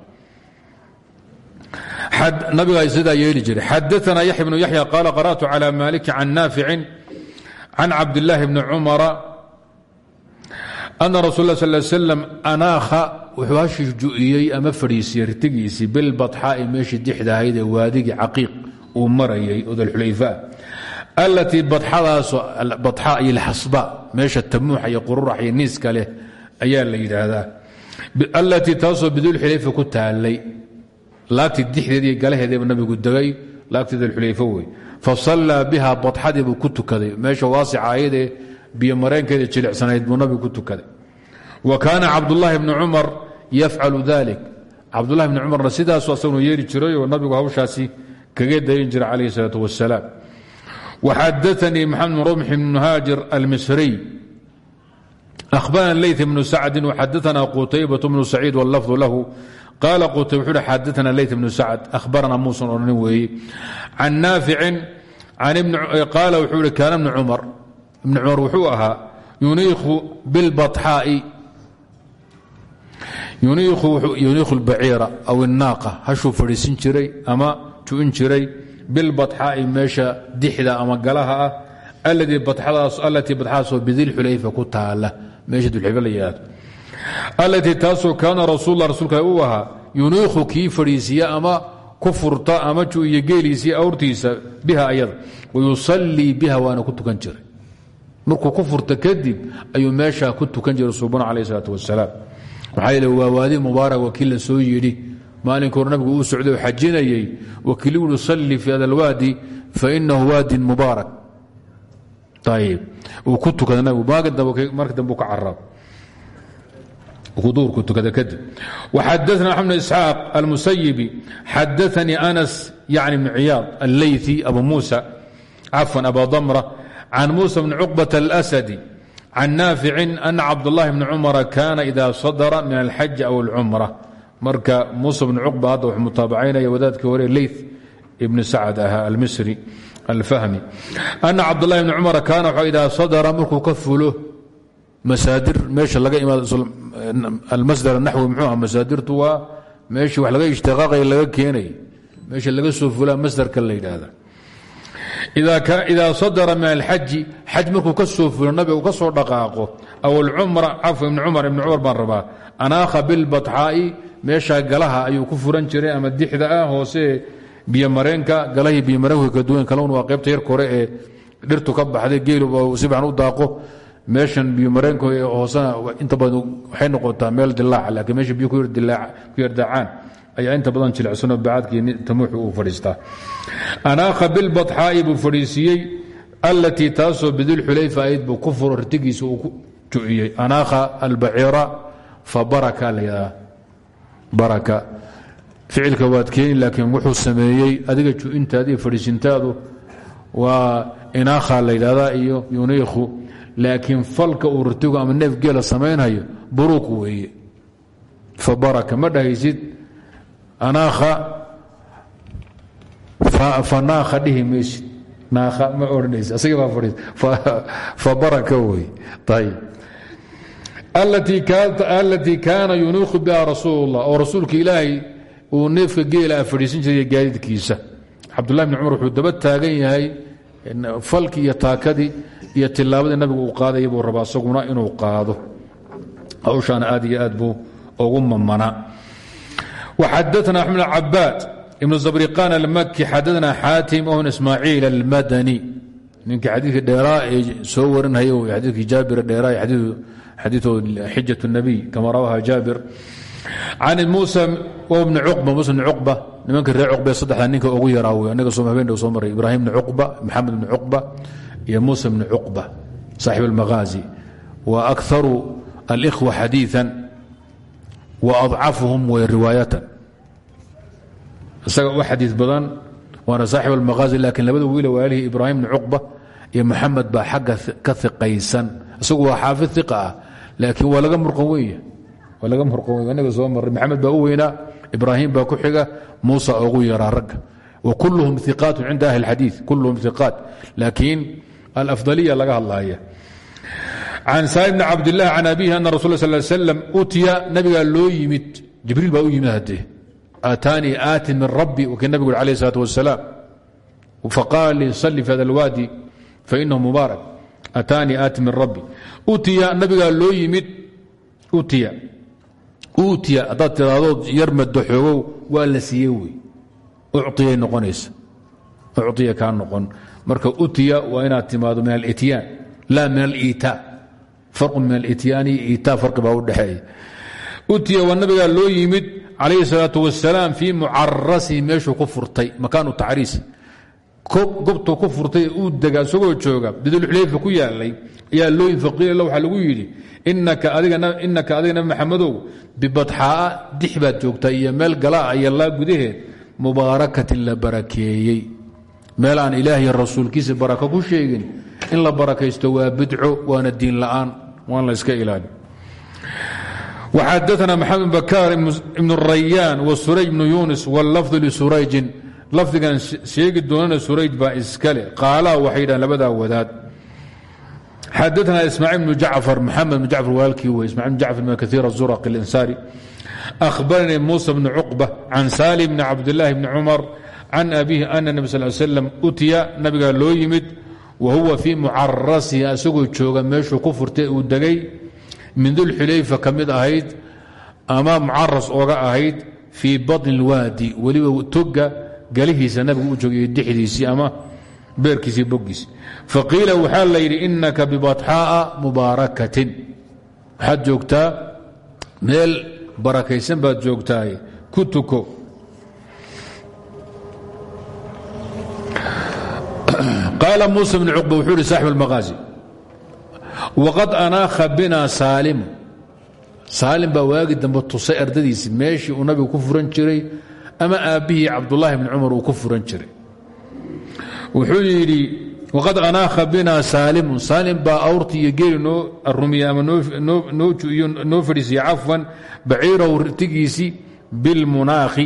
nabigaa sidaa yeeli jiray xadaana yaxya bnu yaxya qaala qara'tu calى maliki can naaficin can cabdillaahi bni cumara ana rasul la sal slam anaakha wuxuu hashii ju'iyey ama fadhiisiyey ritigiisii bilbaxaa'i meeshii dixdahayd ee waadigii caqiiq uu marayay odalxulayfaa allatii badxadaasoo badxaa iyo lxasba meesha tamuuxa iyo qururax iyo niiska leh ayaa la yidhaahdaa allatii taasoo bidulxulayfa ku taallay laagtii dixdeed iyo galaheedeeba nabigu degay laagtii alxulayfo wey fasallaa biha badxadii buu ku meesha waasicaayadee biyomareenkeeda jilicsanayd buu nabigu ku wa kaana cabdulaahi bni cumar yafcalu dalik cabdulahi bni cumarna sidaasu asagnu yeeri jiray oo nabigu hawshaasi kaga dayin jiray calayhi salaat wasalaam waxadaanii maxamed bin rumxi bn haajir almisriy ahbarana leyt bnu sacdin waxadaanaa qutaybatu bnu saciid wallafdu lahu qaala qutayb wuxuu hi xadaثna leyث bnu sacd ahbarana muusan odhanin weeye can naaficin qaala wuxuu hi kaana bn cumar ibn cumar wuxuu ahaa yuniikhu biاlbaطxaa'i yuniikhu اlbaciira aw الnaaqa hashuu fadhiisin jiray ama ju'in jiray bilbaطxaa'i meesha dixda ama galaha ah alatii badxadaasoo bidilxulayfa ku taala meesha dulxiba la yidhaahdo allatii taasoo kaana rasuullah rasuulka uu ahaa yuniikhu kii ama ku ama ju'iyo geeliisii awrtiisa biha ayada wayusallii biha waana ku tukan jiray markuu kadib ayuu meeshaa ku tukan jiray subana calayh isalaat wasalaam maxaa yeele waa waadi la soo yidhi maalinka hore nabigu uu socday oo xajinayey wakiil wuhi salli fi hada alwaadi fainahu waadin mubaarak ayb uu ku tukada nabigu marka dambe ka carab duurku tukada kadib وxadaثna أحمد بن إسحاaq الmuسيبي xadaثnii أنس يعني بن عiyaad الleyثي أbu muسى cafوا أbا ضمرة عن موسى بن cقبة الأسدي عن ناaفiع أن cabdاللahi بن cمر كان إذا صدر من الxaج أو الcمرة marka muسى بن cقبة hadda wx mutaabacaynaya wadaadkii hore leyث ibn sacd ahaa almisri alfahmi أna cabdالlahi بn cumar kaana idaa sadra markuu ka fulo masaadir meesha laga imaado almasdar naxwi muxuu ah masaadirtu waa meeshii wax laga ishtiqaaqaya laga keenay meesha laga soo fulaa masdarka la yidhaahda. Idaa sadara min alxaji xaj markuu ka soo fulo nabiga uu ka soo dhaqaaqo aw alcumra cafwa ibni cumar ibni cumar baan rabaa anaakha bilbatxaa'i meeshaa galaha ayuu ku furan jiray ama dixda ah hoose biyomareenka galahii biyomareenku kaduwan kalun waa qaybta yarka hore ee dhirtu ka baxday geelu si fiican u meeshan biyomareenku hoosena inta badan waxay noqotaa meel dilaaca laakiin meesha biyo ku yardaacaan ayaa inta badan jilicsanoo bacaadkii tamuuxu uu fadhiistaa anaakha bilbatxaa'i buu fadhiisiiyey allatii taasoo bidilxulayfa ayd buu ku furo ritigiisa uu ku ju'iyey. Anaakha albaciira fa baraka la baraka. Ficilka waad laakiin wuxuu sameeyey adiga ju'intaada iyo fadhiisintaadu. Waa inaakha la yidhahdaa iyo yuniikhu laakiin falka uu ritigu ama neef geela samaynhayo buruuk weeye. Fa baraka ma dhahaysid? Anaakha fanaakha dhihi maysid. Naakha ma odhanaysid asaga baa fadhiis fa baraka wey ayib alatii kaana yuniikhu biha rasuul اllah oo rasuulka ilaahay uu neefka geela a fadhiisan jiray gaadiidkiisa. Cabdullahi bn cumar wuxuu daba taagan yahay falkii iyo taakadii iyo tilaabadii nabigu uu qaadaya buu rabaa isaguna inuu qaado. Hawshaana aad iyo aad buu ugu mamanaa waxadaana axmed cabaad ibnu zabriqan almaki xadaana xaatim ohn ismaaciil almadani. Ninkii xadiikii dheeraa ee soo warinhaya adiikii jaabir dheeraa xadiiu xijat nabiy kama rawaha jaabir. Can muusa bni cuba musa bni cuqba nimankii reer saddexda ninka ugu yaraawy anaga soom habeen dhow soo maray ibraahim bni cuqba maxamed bni cuqba iyo musa bni cuqba saaxib اlmaghaazi wa akharu اlإkhوة xadiiثا وأضcafهm way riwaayatan isaga u xadiiث badan waana saaxib اlmaghaazi lakiin labada wiila waalihii ibrahim bn cuqba iyo maxamed baa xagga ka iqaysan isagu waa xaafid iqa ah laakiin waa laga murqan weya waa laga murqan wey inaga soo maray maxamed baa u weynaa ibraahim baa ku xiga muusa ugu yaraa ragga وkulهm iqaat cinda ahli اxadiiث kulهm iqaat laakiin alafdaliya laga hadlaya can saali bni cabdlah can abihi ana rasul sal slm utiya nabigaa loo yimid jibriil baa u yimid hadee aataanii aatin min rabbi wakii nabigu uri alayh salaat wasalaam faqaala lii salli fi hada alwaadi fainahu mubaarak. Aataanii aatin min rabbi. Utiya nabigaa loo yimid utiya. Utiya haddaad tidaadood yar madaxoogow waa la siiye wey. Uciyay noqonaysa. Uciya kaa noqon marka utiya waa inaad timaado min alityaan la min aliitaa farqu min alityaani iitaa farqi baa u dhexeeya. Utiya waa nabigaa loo yimid calayhi salaatu wasalaam fii mucarasihi meeshuu ku furtay makaanu tacriis. Gobtuu ku furtay uu degaa isagoo ku yaalay ayaa loo la waxaa lagu yidhi inaka adiga nabi maxamedow bibadxaa dix baad joogtaa iyo meel galaa iyo laa gudaheed mubaarakatin la barakeeyey meel aan ilaahiy rasuulkiisa barako ku sheegin in la barakaysto waa bidco waana diin la'aan waan la iska ilaali. Xadana maxamed bn bakaar ibn rayaan wasurayj bnu yunis wاlafdu lisurayjin lafdigan sheegi doonana surayj baa iskale qaalaa waxay dhahan labadaa wadaad. Xadaana ismaaciil bnu jacfar maxamed bnu jacfar walaalkii wey ismail bn jacfar ibn kaiir azuraqi alansaari. Akhbaranii muusa bnu cuqba can saali bni cabdillahi bni cumar can abihi ana nbi sal slm utiya nabigaa loo yimid wa huwa fii mucarasihi asagoo jooga meeshuu ku furtay uu degay min dulxulayfa ka mid ahayd ama mucaras ooga ahayd fii baطni اlwaadi weliba toga galihiisa nabigu u joogay dixdiisii ama beerkiisii boggiisi faqiila waxaa la yidhi inaka bibaطxaaءa mubaarakatin waxaad joogtaa meel barakaysan baad joogtaaye ku tuko Qaala muusa bn cuqba wuxuu ihi saaxib almaqaazi waqad anaakha bina saalimu saalim baa waagi dambe tusay ardadiisii meeshii uu nabigu ku furan jiray ama aabbihii cabdulaahi bni cumar uu ku furan jiray. Wuxuu yidhi waqad anaakha bina saalimun saalim baa awrtii iyo geeli noo rumiyey ama noo fadhiisiyey cafwan baciirahu ritigiisii bilmunaakhi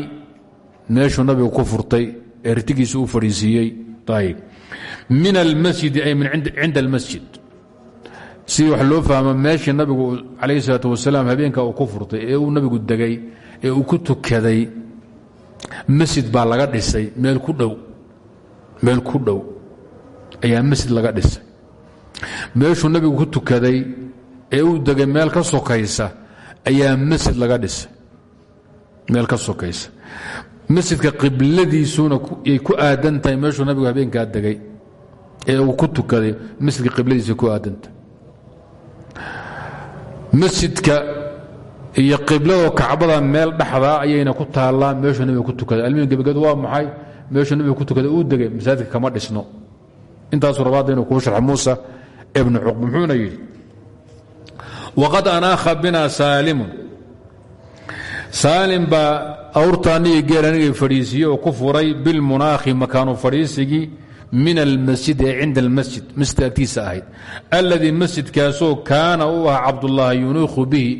meeshuu nabigu ku furtay ee ritigiisi uu fadhiisiiyey. Ayb min almasjidi ay min cinda almasjid. Si wax loo fahmo meeshii nabigu calayhi salaat wasalaam habeenka uu ku furtay ee uu nabigu degay ee uu ku tukaday masjid baa laga dhisay meel ku dhow. Meel ku dhow ayaa masjid laga dhisay. Meeshuu nabigu ku tukaday ee uu degay meel ka sokaysa ayaa masjid laga dhisay. Meel ka sokaysa masjidka qibladiisuuna ay ku aadan tahay meeshuu nabigu habeenkaa degay ee uu ku tukaday masjidka qibladiisa ku aadantahay masjidka iyo qiblado kacbada meel dhaxdaa ayayna ku taallaa meeshuu nabiga ku tukaday. Almiin gebagadu waa maxay? Meeshuu nabiga ku tukaday uu degay masaajidka kama dhisno. Intaasuu rabaada inuu kuu sharxo muusa ibnu cuqba muxuuna yidhi waqad anaakha bina saalimun awrtaanigii geel anigay fadhiisiiye oo ku furay bilmunaakhi makaanu fadhiisigii min almasjid ee cinda almasjid masjidka agtiisa ahayd. Alladii masjidkaasoo kaana u ah cabdullaahi yunuukhu bihi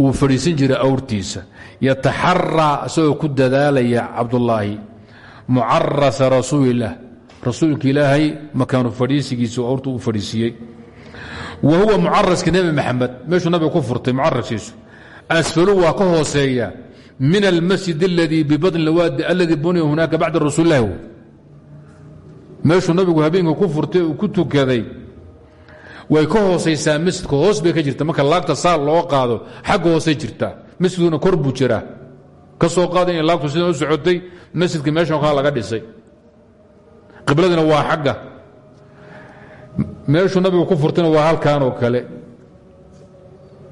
uu fadhiisin jiray awrtiisa. Yataxaraa isagoo ku dadaalaya cabdulaahi mucarasa rasuulilah rasuulka ilaahay makaanu fadhiisigiisu awrtu u fadhiisiiyey wa huwa mucaraska nebi maxamed meeshuu nabiga ku furtay mucaraskiisu asfalu waa ka hooseeya min almasjid اladii bibadn اlwaadi aladii buniya hunaaka bacda rasuulilah meeshuu nabigu habeenka ku furtay uu ku way ka hoosaysaa masjidka. Hoos bay ka jirta. Marka laagta saal loo qaado xagga hoosay jirtaa masjidkuna kor buu jiraa. Ka soo qaada in laagtu sidan masjidka meeshan kaa laga dhisay. Qibladina waa xagga. Meeshuu nabigu ku furtayna waa halkan oo kale.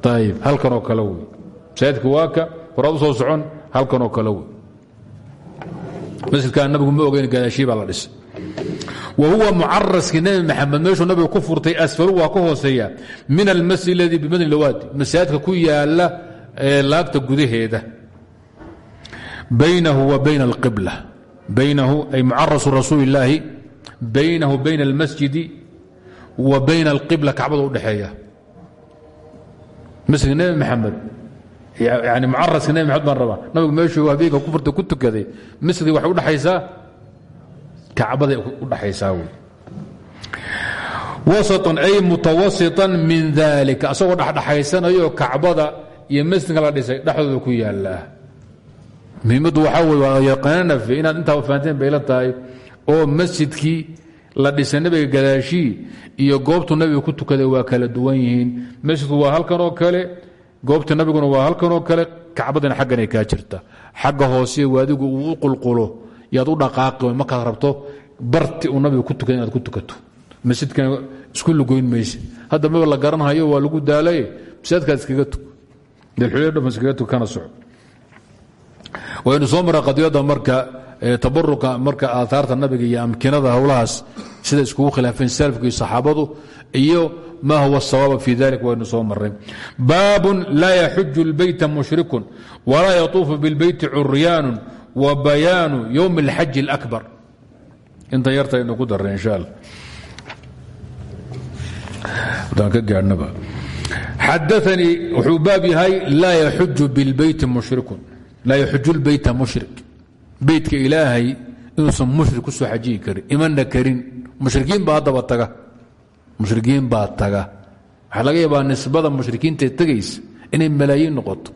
Ayib halkan oo kale wey. Masaajidka waa ka horaad u soo socon halkan oo kale wey. Masjidkaa nabigu ma ogeyn gadaashii baa la dhisay. Wa huwa mucaraskii nebi maxamed meeshuu nabigu ku furtay asfalu waa ka hooseeya. Min almasjid aladii bimadni lawaadi masaajidka ku yaalla laagta gudaheeda. Baynahu wa bayna alqibla. Baynahu ay mucarasu rasuuli illaahi baynahu bayna almasjidi wa bayna alqibla kacbada udhexeeya masjidka nebi yani mucaraska nebi maxamed baan rabaa nabigu meeshuu habeenka ku furtay ku tukaday masjidka waxay udhexaysaa kacbaday udhaxaysaa wy wasatan ay mutawasitan min dalika asagoo dhexdhexaysanayo kacbada iyo masjidka la dhisay dhexdooda ku yaalaa muhiimaddu waxaa wey waa yaqaananafe inaad intaa fahanteen bayla oo masjidkii la dhisay nabiga gadaashii iyo goobtuu nabiga ku tukaday waa kala duwan yihiin masjidku waa halkan oo kale goobta nabiguna waa halkan oo kale kacbadana xagganay kaa jirta. Xagga hoose waadigu uu u qulqulo yaad u dhaqaaqi markaad rabto barti uu nabiga ku tukada inaad ku tukato. Masjidkan isku lugoyn mayse. Hadda maba la garanhayo waa lagu daalaye masaajidkaad iskaga tug dalxuliya dhafan iskaga tug kana soco. Waynu soo mara qadiyadda marka tabaruka marka aaaarta nabiga iyo amkinada howlahaas sida iskugu khilaafeen salafku iyo saxaabadu iyo ma huwa sawaaba fi dalik waynu soo maray baabun laa yaxuju lbeyta mushrikun walaa yatuufu bilbeyti curyaanu wa bayaanu ywm اlxaji اlakbar intan yartaynu ku darra insha alla xadaanii wuxuu baab yahay laa yaxuju bilbeyti mushrikun. Laa yaxuju lbeyta mushrik beytka ilaahay inuusan mushrik ku soo xajiyi karin. Imana karin. Mushrikiin baa haddaba taga. Mushrikiin baa taga. Waxaa laga yaabaa nisbada mushrikiintae tegaysa inay malaayiin noqoto.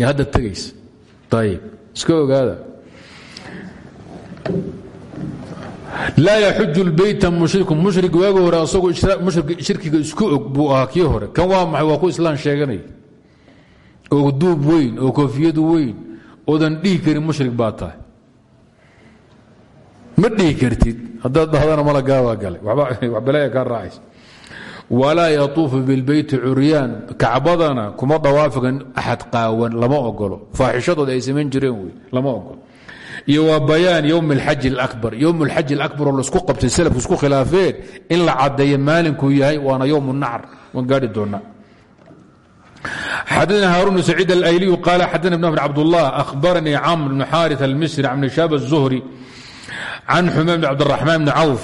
Ee hadda tegaysa ayib iska ogaada. Laa yaxuju lbeyta mushriku mushrik waagi hore asagoo shirkiga isku og buu ahaa hore. Kan waa maxay? Waa ku islaan sheeganaya oo duub weyn oo koofiyadu weyn oodan dhihi karin mushrik baa tahay ma dhihi kartid haddaad dhahdana malagaabaa galay wax balaya kaa raacaysa walaa yatuufu bilbeyti curyaan kacbadana kuma dawaafigan axad qaawan lama ogolo faaxishadooda ay samayn jireen wey lama ogolo iyo waa bayaan ywm اlxaji اlabar ywm اlxaji اlabar oo laisku qabtay selafku isku khilaafeen in la cadeeyo maalinkuu yahay waana ywm الnacr waan gaari doonaa xadana haarun bn saciid alayliyu qaala xadana bn bn cabdالlah ahbaranii camr bn xaariث almisri can shaab الzuhri can xumaam bn cabdالraxmaan bn cawf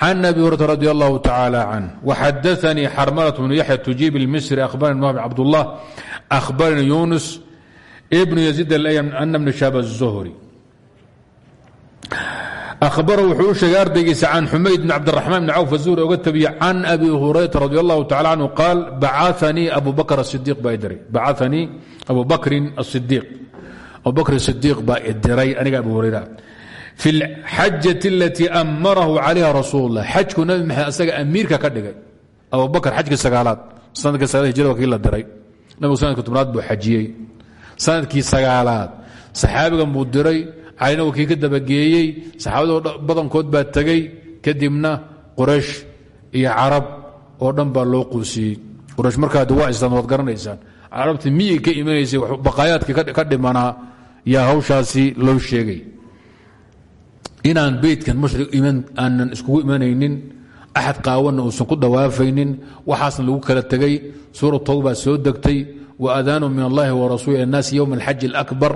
can abi hurata radi allahu tacaalى canh waxadaanii xarmalat bnu yaxya tujiib اlmisri ahbarani bn cabdالlah ahbaranii yunus bn yaziid alayam ana bn shaab الzuhri ahbara wuxuu u sheegay ardaygiisa can xumayd bn cabdiraxmaan bn cawf azuhri oga tabiye can abi hurayrata radi allahu tacala canhu qaal bacaanii abu bakr asidiiq baa diray bacaanii abu bakrin asidiiq abubakr sidiiq baa idiray aniga abu hurayra fi اlxajati alatii amarahu calayha rasuul اllah xajku nabi maxamed asaga amiirka ka dhigay abubakr xajkii sagaalaad sannadkii sagaal hijrada kii la diray nabigu sanadka tobnaad buu xajiyey sannadkii sagaalaad saxaabigan buu diray calina kii ka dabageeyey saxaabado badankood baa tegey kadibna quraysh iyo carab oo dhan baa loo quusiyey. Quraysh markaa waa istaan waad garanaysaan. Carabtii miyig ka imanaysay baqaayaadkii ka dhimanaa yaa hawshaasi loo sheegay. Inaan beydkan mushrik aanan iskugu imanaynin axad qaawanna uusan ku dhawaafaynin waxaasna lagu kala tegay suura towbaa soo degtay waadaanu min allahi warasuuli الnaasi ywma alxaji اlakbar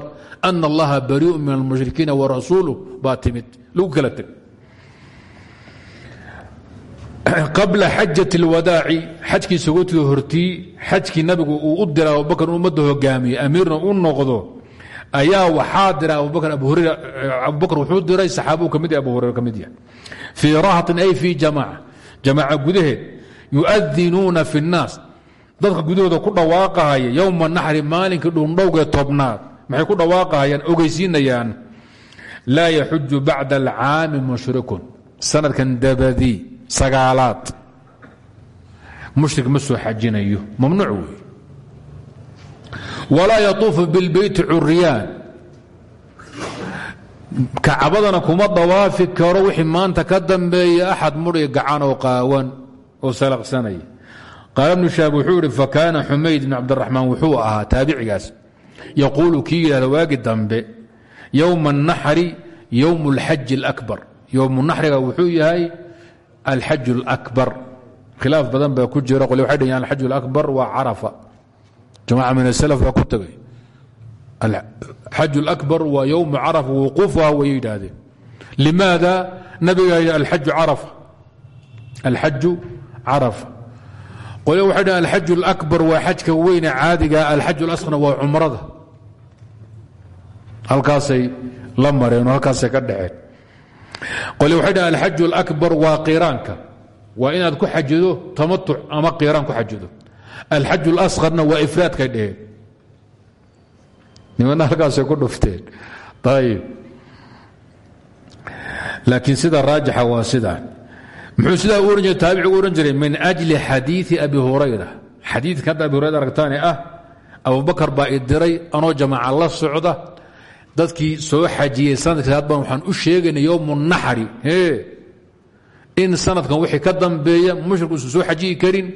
ana allaha bariiu min almushrikiina warasuuluh baa timid lagu kala tegay qabla xajat اlwadaaci xajkii sagootiga hortii xajkii nabigu uu u dira abubakr ummadda hogaamiyey amiirna u noqdo ayaa waxaa dira abubakr abubakr wuxuu diray saxaabuu kamid abu hurera ka mid yahay fii rahatin ay fii jamaaca jamaaca gudaheed yuadinuuna fi اnnaas dadka gudahooda ku dhawaaqahaya yowma naxri maalinkii dhuundhowgee tobnaad. Maxay ku dhawaaqahayaan ogeysiinayaan? Laa yaxuju bacda alcaami mushrikun. Sanadkan dabadii sagaalaad. Mushrik ma soo xajinayo. Mamnuuc wey walaa yatuufu bilbeyti curyaan kacbadana kuma dawaafi karo wixii maanta ka dambeeya. Axad mudhi gacan oo qaawan oo salaqsanaya qaala bnu shaab wuxuu ihi fakaana xumayd bn cabdiraxmaan wuxuu ahaa taabicigaas yaquulu kii yidhahda waagi dambe yowma الnaxri yowm اlxaji اlakbar yowmu naxriga wuxuu yahay alxaj اlakbar khilaaf badan baa ku jira qole waxay dhaheen alxaj اlakbar waa carafa jamaca min asalaf baa ku tegay alxaj اlakbar waa yowmu carafa wuquufuha way yidhaahdeen limaada nabiga yidhi alxaju carafa alxaju carafa qole waxay dhaheen alxaj اlakbar waa xajka weyne caadiga alxaj اlasqarna waa cumrada halkaasay la mareen oo halkaasay ka dhaceen qole waxay dhaheen alxaj اlakbar waa qiraanka waa inaad ku xajido tamatuc ama qiraan ku xajido alxaj اlasqarna waa ifraadkay dheheen nimana halkaasay ku dhufteen ayib laakiin sida raajixa waa sidaa muxuu sidaa u ohan jiray taabicigu ohan jiray min ajli xadiii abi hurayra. Xadiidka hadda abi hurayra aragtaane ah abubakar baa i diray anoo jamaaca la socda dadkii soo xajiyey sannadkii hadbaan waxaan u sheegayna yowmu naxri in sanadkan wixii ka dambeeya mushrik uusan soo xajiyi karin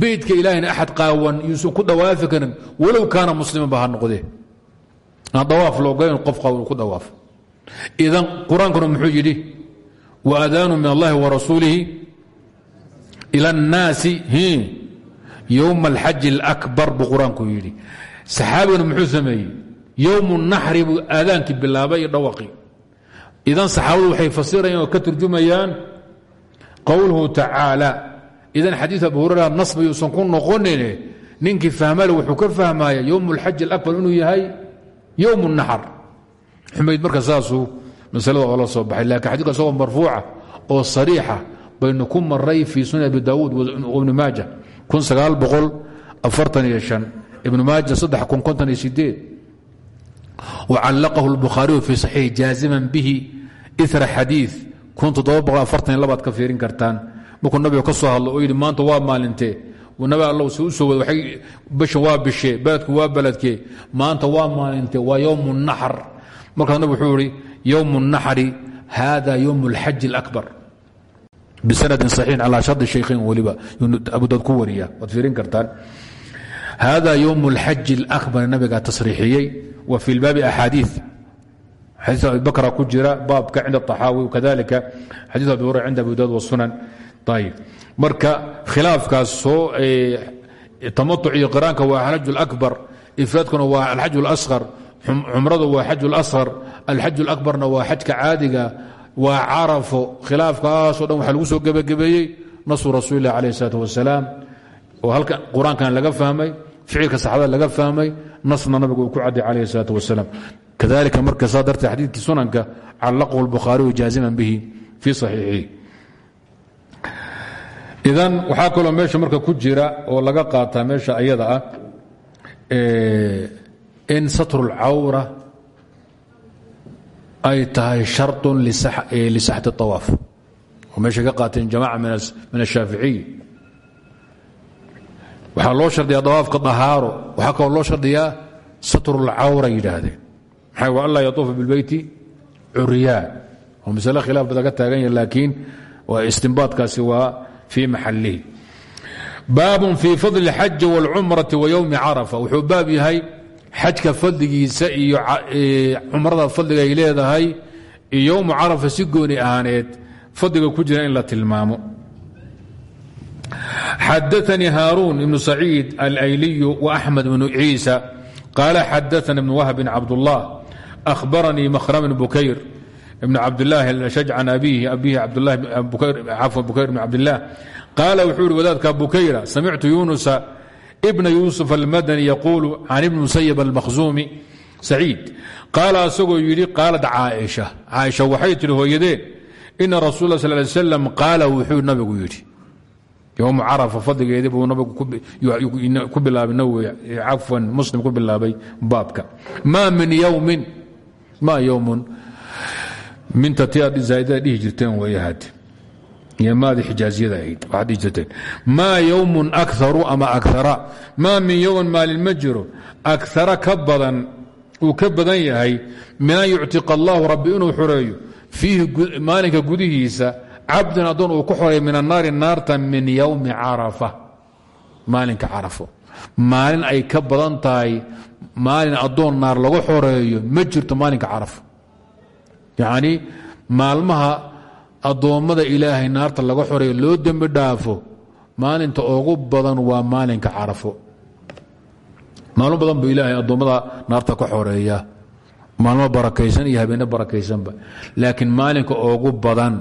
beydka ilaahayna axad qaawan yuusan ku dhawaafi karin walow kaana musliman ba ha noqdee. Aan dawaaf la ogoyn qof qaawan ku dawaafo idan qur'aankuna muxuu yidhi waadaanu min allahi warasuulihi ila اnnaasi yowma alxaji اlakbar buu qur-aanku yidhi saxaabigana muxuu sameeyey yowmu naxri buu aadaankii bilaabay iyo dhawaqii idan saxaabadu waxay fasirayaan oo ka turjumayaan qowluhu tacaala idan xadiid abu hurera nasba yuusan ku noqonine ninkii fahmale wuxuu ka fahmaya yowm اlxaji اlakbar inuu yahay yowm الnaxr xumayd marka saasuu maslada oo la soo baxay. Laakiin xadika isagoo marfuuca oo sariixa baynu ku maray fii sunan abi daawuud ibni maaja ibn maaja wacallaqahu lbukhaariyu fii saxiix jaaziman bihi ira xadiid aad ka fiirin kartaan. Markuu nabiga ka soo hadlo oo yidhi maanta waa maalintee nabi allow se u soo wad bashan waa bishee beledku waa beledkee maanta waa maalintee waa yowmu naxar. Markaas nabig wuxuu ihi yowm الnaxri hada yowm اlxaji اlakbar bisanadin saxiixin calaa shardi shaykhayn weliba abudad ku wariya waad fiirin kartaan hada yowm اlxaji اlakbar nabigaa tasriixiyey wa fi lbaabi axaadii xadiiث abi bakra ku jira baabka cinda الطaxaawi kadalika xadiiث abi hurera cinda abu daud wالsunan ayb marka khilaafkaas soo tamatuc iyo qiraanka waa alxaj اlakbar ifraadkuna waa alxaj اlasqar cumradu waa xaj اlasqar alxaj اlakbarna waa xajka caadiga waa carafo khilaafkaasoo dhan waxaa lagu soo gebagabeeyey nasu rasuuli lah alayh الsalaat wasalaam oo halka qur-aankana laga fahmay ficilka saxaabada laga fahmay nasna nabigu uu ku caday calayh الsalaat wasalaam kadalika marka saa darteed xadiidkii sunanka callaqahu اlbukhaariyu jaaziman bihi fii صaxiixihi idan waxaa kaloo meesha marka ku jira oo laga qaataa meesha ayada ah in satru اlcawra ay tahay sharطun lisaxti طawaaf oo meeshay ka qaateen jamaca min ashaaficiy waxaa loo shardiyaa dawaafka dahaaro waxaa kaloo loo shardiyaa satrulcawra yidhaahdeen maxaa wa anlaa yatuufa bilbeyti curyaan oo masale khilaaf badan ka taagan yahe laakiin istinbaadkaasi waa fii maxalihi baabun fii fadli اlxaji wاlcumrati wa ywmi carafa wuxuu baab yahay xajka fadligiisa iyo e, cumrada fadliga ay leedahay iyo yowmu carafa si gooni ahaaneed fadliga ku jira in la tilmaamo. Xadaanii haaruun ibnu saciid alayliyu waaxmed ibnu ciisa qaala xadaanii ibnu wahbin cabdullah ahbaranii mahrama bn bukayr ibn cabdilaahi alashaj can abiihi abihi cabdulahi bukayr ibn cabdillaah qaala wuxuu ihi wadaadka bukayra samictu yunusa bna yuusuf almadani yaquulu can ibni musayb almakhzuumi saciid qaala asagoo yidhi qaalad caaisha. Caaisha waxay tihi hooyadeen ina rasul sal ly slam qaala wuxuu nabigu yidhi. Yowmu carafa fadligeedii buu nabigu ku bilaabay nawowi cafwan muslim ku bilaabay baabka. Maa min yowmin maa yowmun minta ti aad zaa'idada dhihi jirteen weeyahad iyo maadii xijaaziyada ahayd waxaad dhihi jirteen maa yowmun akaru ama akara maa min yowmin maalin ma jiro akara ka badan yahay min an yuctiqa allahu rabbi inuu xoreeyo fiihi maalinka gudihiisa cabdan addoon uu ku xoreeyo min annaari naarta min yowmi carafa maalinka carafo maalin ay ka badan tahay maalin addoon naar lagu xoreeyo ma jirto maalinka carafo maalmaha addoommada ilaahay naarta laga xoreeyo loo dembi dhaafo maalinta ugu badan waa maalinka carafo. Maalmo badan buu ilaahay addoommada naarta ka xoreeya. Maalmo barakaysan iyo habeenne barakaysanba laakiin maalinka ugu badan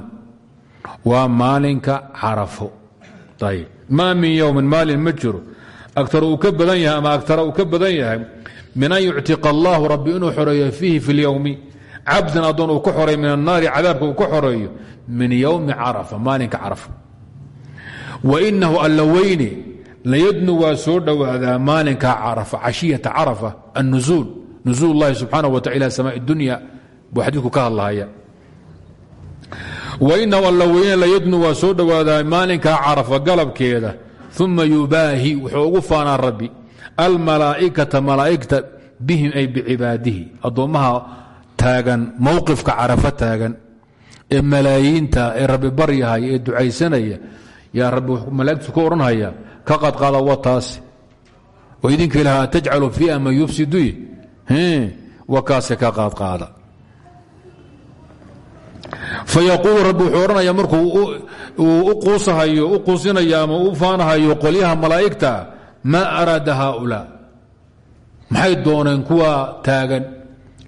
waa maalinka carafo. Ayb maa min yowmin maalin ma jiro. Agtar uu ka badan yahay ama agtara uu ka badan yahay min an yuctiqa allahu rabbi inuu xoreeyo fiihi fi اlyowmi cabdan addoon uu ka xoreeyo min annaari cadaabka uu ka xoreeyo min yowmi carafa maalinka carafa wa inahu alla weyne layadnu waa soo dhowaadaa maalinka carafa cashiyata carafa annuzuul nuzuul اllahi subxaanaه wa tacala samaa اdunya buu xadiidku ka hadlahaya wainahu alla weyne layadnu waa soo dhowaadaa maalinka carafa galabkeeda uma yubaahi wuxuu ugu faanaa rabbi almalaa'ikata malaa'igta bihim ay bicibaadihi addoommaha taagan mowqifka carafo taagan ee malaayiinta ee rabbi baryahaya ee ducaysanaya yaa rabbi malaa'igtu ku odhanhaya ka qadqaada wa taasi oo idinka ilaha tajcalu fiiha man yufsidu wa kaase ka qaadqaada fayaquulu rabbi wuxuu markuu uu u quusahayo u quusinayo ama u faanahayo qolyaha malaa'igta maa araada haaulaa. Maxay dooneen kuwa taagan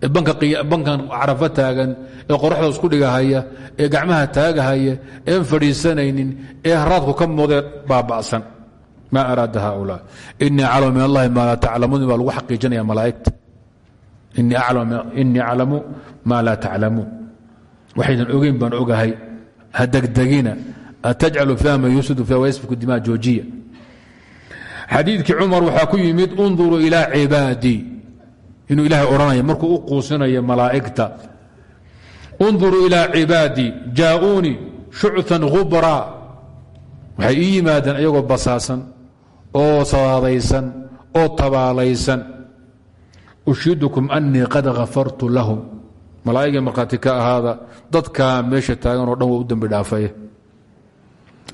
bankan carafo taagan ee qoraxda isku dhigahaya ee gacmaha taagahaya een fadhiisanaynin ee haraadku ka mudee baaba'san. Maa araada haaulaa? Inii aclamu min allahi maa laa taclamuun baa lagu xaqiijinaya malaa'igta. Inii aclamu maa laa taclamuun. Waxaydan ogeyn baan ogahay ha degdegina atajcalu fiiha man yufsidu fiha dimaa joojiya. Xadiidkii cumar waxaa ku yimid unduruu ilaa cibaadii inuu ilaahay odhanaya markuu u quusinayo malaa'igta unduruu ilaa cibaadii jaa'uunii shucثan khubraa waxay ii yimaadeen basaasan oo sadaadaysan oo tabaalaysan. Ushidukum anii qad hafartu lahum. Malaa'igii markhaati ka ahaada dadkaa meesha taagan oo dhan u dembi dhaafay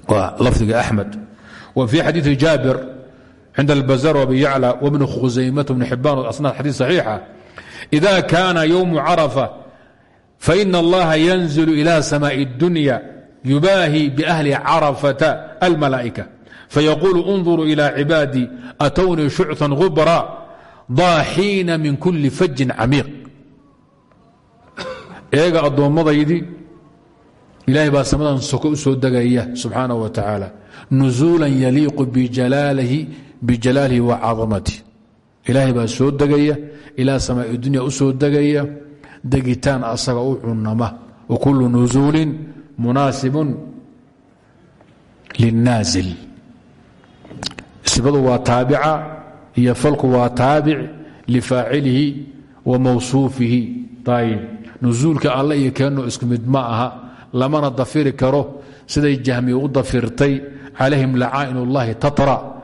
waa lafdiga axmed. Wa fii xadiiثi jaabir cinda albazar abi yaclى wbni khusaymat bni xibaan asnaad xadiid صaxiixa إida kaana ywmu carafa faina allaha yanzil ilى samaaءi اdunya yubaahi biأhli carafata almalaa'ika fayaquulu اnظuruu ilى cibaadii atwnii shucثa غubra daaxiina min kuli fajin camiiq eega addoommadaydi ilaahay baa samadan soko u soo degaya subxaanaه wa tacaala nuزuula yaliiqu bijalaalihi wa cadamati ilaahay baa soo degaya ilaa samaaءi dunya u soo degaya degitaan asaga u cunama wa kulu nuزuulin munaasibun linnaazil. Sifadu waa taabica iyo falku waa taabic lifaacilihi wa mawsuufihi. Ayb nusuulka alle iyo keenno isku mid ma aha. Lamana dafiri karo. Siday jahmi u dafirtay. Calayhim lacaa'in ullahi tatra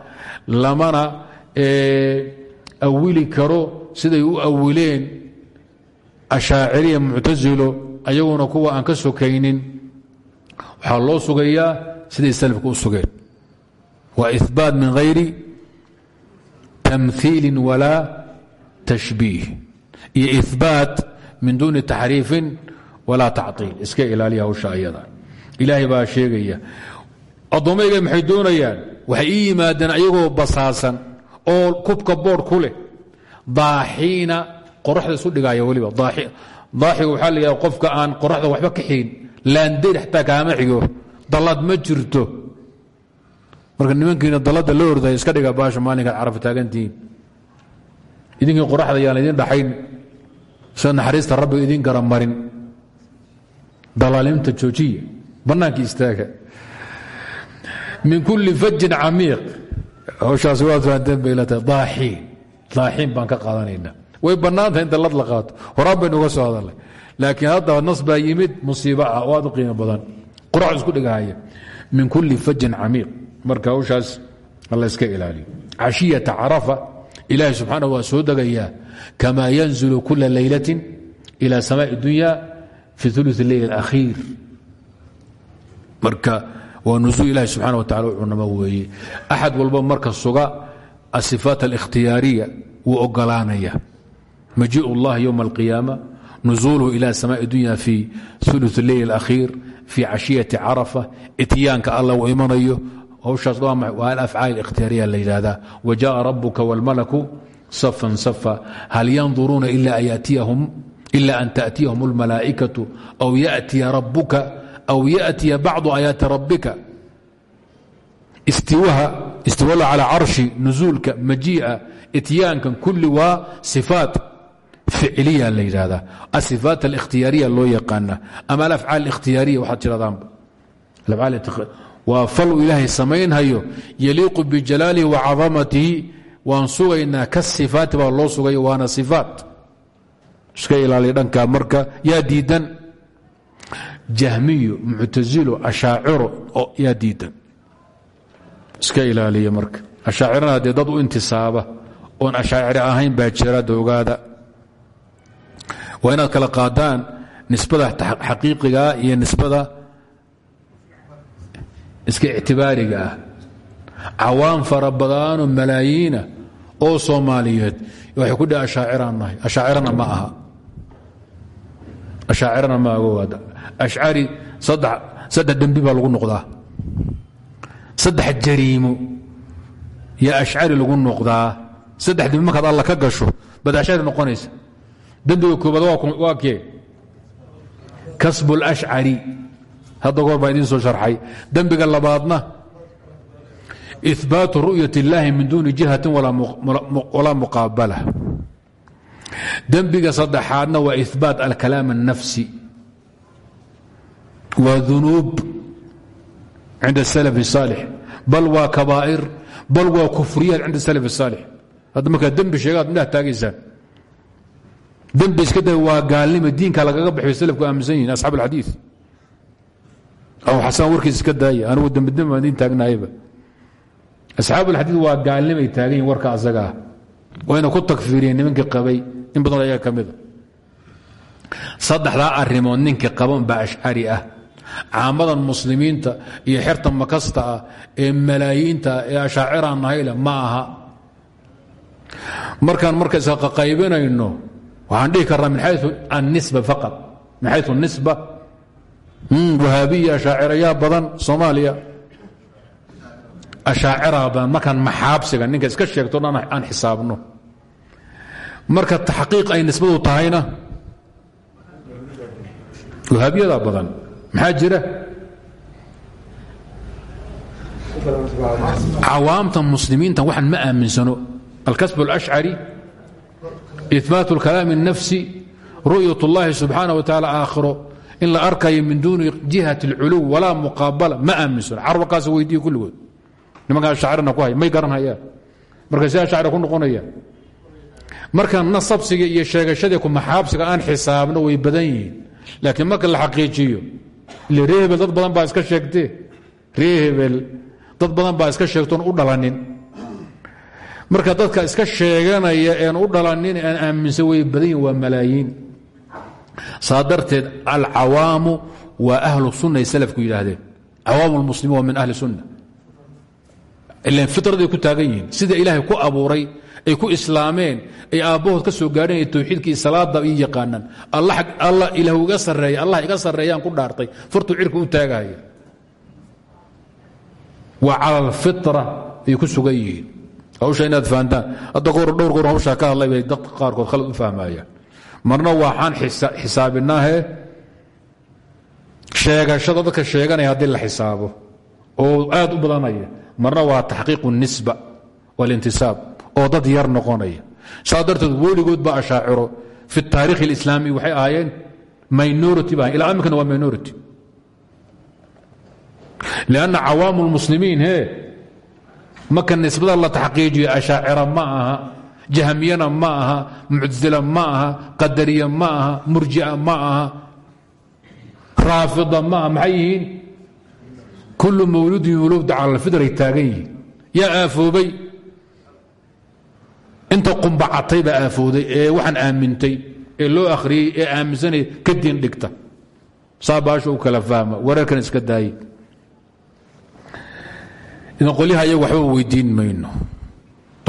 lamana awili karo siday u awileen ashaaciriya muctasilo ayaguna kuwa aan ka sokaynin. Waxaa loo sugayaa siday salafka u sugeen. Waa ihbaat min hayri tamhiili walaa tashbiih. Iyo ihbaat min duuni taxriifin walaa tacطiil iska ilaaliya hawsha ayada. Ilaahay baa sheegaya addoommayga maxay doonayaan? Waxay ii yimaadeen ayagoo basaasan oo kubka boodh ku leh. Daaxiina qoraxda isu dhigaaya weliba. Daaxiga waxaa la yidhaha qofka aan qoraxda waxba ka xigin laandeyr xataa kaama xigo. Dallad ma jirto. Marka nimankiina dalladda la ordaya iska dhiga baasha maalinkaad carafa taagantihiin idinkii qoraxda yaan idin dhaxayn. Sida naxariista rabbiga idin garamarin dalaalimta joojiya. Bannaankii istaaga min kulli fajin camiiq. Hawshaas waad fahanteen bay la tahay. Baan ka qaadanaynaa. Way bannaantahay in dallad la qaato horaan baynu soo hadalnay laakiin hadda nas yimid musiibo ah oo badan. Qoraxdu isku dhigahaya min kulli fajin camiiq. Marka hawshaas alla iska ilaaliyo. Cashiyata carafa ilaahay subxaana waa soo degayaa kamaa yanzilu kula laylatin ila samaaءi dunya fi ulu leyl اakhiir marka waa nusuul ilahi subxana wa tacala cunamo weeye axad walba marka suga asifaat alikhtiyaariya wuu ogolaanaya majiء اllah ywma اlqiyaama nuزuulhu ila samaaءi dunya fi ulu leyl اakhiir fi cashiyati carafa ityaanka alla uu imanayo hawshaas waa alafcaal اkhtiyaariya la yidhahdaa wajaءa rabuka wاlmalaku safan safa hal yanduruuna ila an taأtiyahum اlmalaa'ikaةu aw yaأtiya rabuka أو yatiya بعض aayaati rabbika. Istiwada calaa carshi nusuulka majiica ityaankan kulli waa sifaat ficiliya la yidhaahdaa. Asifaat alikhtiyaariya loo yaqaana ama alafcaal ikhtiyaariya waxaad jiradaanba waa fal uu ilaahay samaynhayo yaliiqu bijalaalihi wa cadamatihi waan sugaynaa ka sifaati baa loo sugay waana sifaat. Iska ilaali dhankaa jahmiyo muctasilo ashaaciro yaa diidan. Iska ilaaliya marka. Ashaacirana dee dad u intisaaba oon ashaaciro ahayn baa jiraada ogaada waa inaad kala qaadaan nisbada xaqiiqigaa iyo nisbada iska ictibaariga ah. Cawaam fara malaayiina oo soomaaliyeed. Waxay ku dhaha ashaaciraan nahay ma aha. Ashaacirana ma agowaada ashcari saddex dembi baa lagu noqdaa saddex jariimo yaa ashcari lagu noqdaa saddex dembi markaad alla ka gasho baad ashcari noqonaysa dembiga koobaad waa kee kasbu اlashcari hadda goor baa idiin soo sharxay dembiga labaadna ihbaatu ru'yat اllaahi min duuni jihatin walaa muqaabala dembiga saddexaadna waa ihbaat alkalaam الnafsi waa dunuub cinda اsalaf الsaalix bal waa kabaa'ir bal waa kufriyaat cinda اsalaf الsaalix hadda markaad dembi sheegaad midhaha taagaysaan dembi iska da waa gaalnima diinka lagaga baxay salafku aaminsan yihin asxaab alxadiid abu xasan warkiis iska daaya anigu dembidem baan idiin taagnahayba asxaab alxadiid waa gaalnimay taagan yihin warka asaga ah wayna ku takfiiriyeen nimankii qabay in badan ayaga ka mida saddexdaa arrimood ninkii qaban baa ashcari ah caamadan muslimiinta iyo xerta makasta ah ee malaayiinta ee ashaaciraan nahayle ma aha. Markaan marka isqaqaybinayno waxaan dhihi karnaa min xayu annisba faqad min xayu nisba. Wahaabiya ashaacirayaa badan soomaaliya. Ashaaciraa badan markaan maxaabsiga ninka iska sheegto aan xisaabno. Marka taxqiiq ay nisbadu tahayna wahaabiyadaa badan maxaa jira cawaamta muslimiinta waxaan ma aaminsano alkasb اlashcari ibaat اlkalaam الnafsi ru'yat اllahi subxaanaه wa taعala aakhiro in la arkayo min duuni jihat اlculuw walaa muqaabala ma aaminsano carwakaas weydiiye kulligood nimankaa shaacirna ku hay may garanhayaan marka si ashacri ku noqonayaan marka nasabsiga iyo sheegashadii kumaxaabsiga aan xisaabno way badan yihiin laakiin marka la xaqiijiyo ile ree hebel dad badan baa iska sheegtee ree hebel dad badan baa iska sheegtoon u dhalanin. Marka dadka iska sheeganaya een u dhalanin aan aaminsan way badan yihiin waa malaayiin. Saa darteed alcawaamu waa ahlu sunnaay salafku yidhaahdeen. Cawaamu lmuslimiin waa min ahli sunna. Ilan fitraday ku taagan yihiin sida ilaahay ku abuuray ay ku islaameen ay aabbahood ka soo gaadheen towxiidkii salaada ii yaqaanaan alla ilaah iga sarreeya allah iga sarreeyaan ku dhaartay. Fartuu cirka u taagahaya waa cala alfitra ay ku sugan yihiin. Hawsha inaad dhowr goor hawshaa ka hadlay bay dadka qaarkood khalad u fahmayaan marna waxaan xisaabinaahe. Sheegashada dadka sheeganaya haddii la xisaabo. Oo aad u badanaya. Marna waa taxqiiqu nisba walintisaab oo dad yar noqonaya. Saa darteed weligood ba ashaaciro. Fi taarikh اlislaami waxay ahaayeen minority ba ilaa amikana waa minority. Lanna cawaamu اlmuslimiin he marka nisbada la taxqiijiyo ashaacira ma aha jahmiyana ma aha muctazila ma aha qadariya ma aha murjia ma aha raafida ma aha maxay yihiin? Kullu mawluudin yulowda cala alfidray taagan inta qumbacatay baa aafooday ee waxaan aamintay ee loo akhriyey ee aaminsanay ka diin dhigta. Saa baasha u kala fahma wareerkan iska daaye idan qolyaha iyagu waxba weydiin mayno.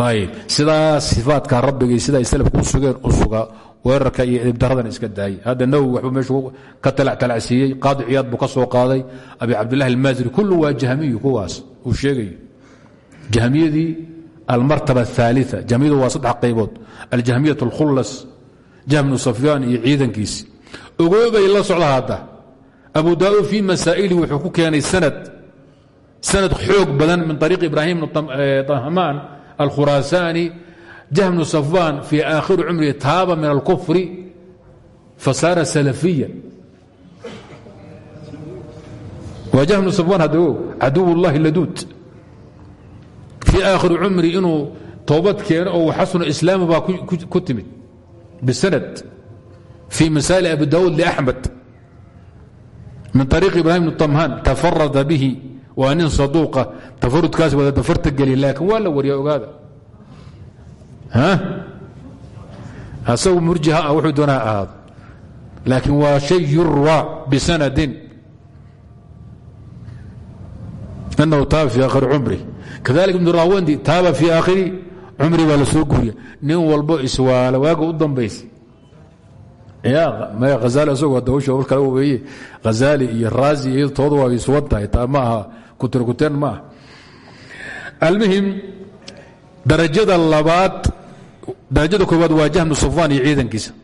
Ayb sidaa sifaadka rabbiga sida ay salafku u sugeen u sugaa weerarka iyo idibdaradan iska daayey hadda nawowi waxbuu meeshu ka talactalacsiiyey qaadi ciyaad buu ka soo qaaday. Abi cabdillahi almaasiri kullu waa jahmiyu kuwaas uu sheegayo. Jahmiyadii almartaba aثaalia jahmiyadu waa saddex qaybood aljahmiyat اlkhulas jahmnu safyaan iyo ciidankiisi ogoobay la socda hadda abu daauud fii masaa'ili wuxuu ku keenay sanad sanad xoog badan min ariiq ibrahim bn tahmaan alkhuraasaani jahmnu safwaan fii aakhiri cumrihi taaba min alkufri fasaara salafiya waa jahmnu safwaan hadda o caduw اllahi laduud fii aakhiri cumri inuu toobad keeno oo xasnu islaamu baa ku timid. Bisanad fii masaa'il abi daawuud liaxmed min ariiq ibrahim bn tamhaan tafarada bihi waa nin saduuqa tafarudkaas wada dafarta geliya laakiin waa la wariya ogaada. Asagu murjiha ah wuxuu doonaa ahaado laakiin waa shay yurwa bisanadin. Anahu taaba fii aakhiri cumri kadalik ibnu rawandi taaba fii aakhiri cumri baa la nin walbo iswaala waaga u dambaysa hazali isagoo dawsha war kale weeye. Hazali iyo raazi iyo tooda waa isuwan tahay taa ma almuhim darajada labaad darajada koowaad waa jahmu safwaan iyo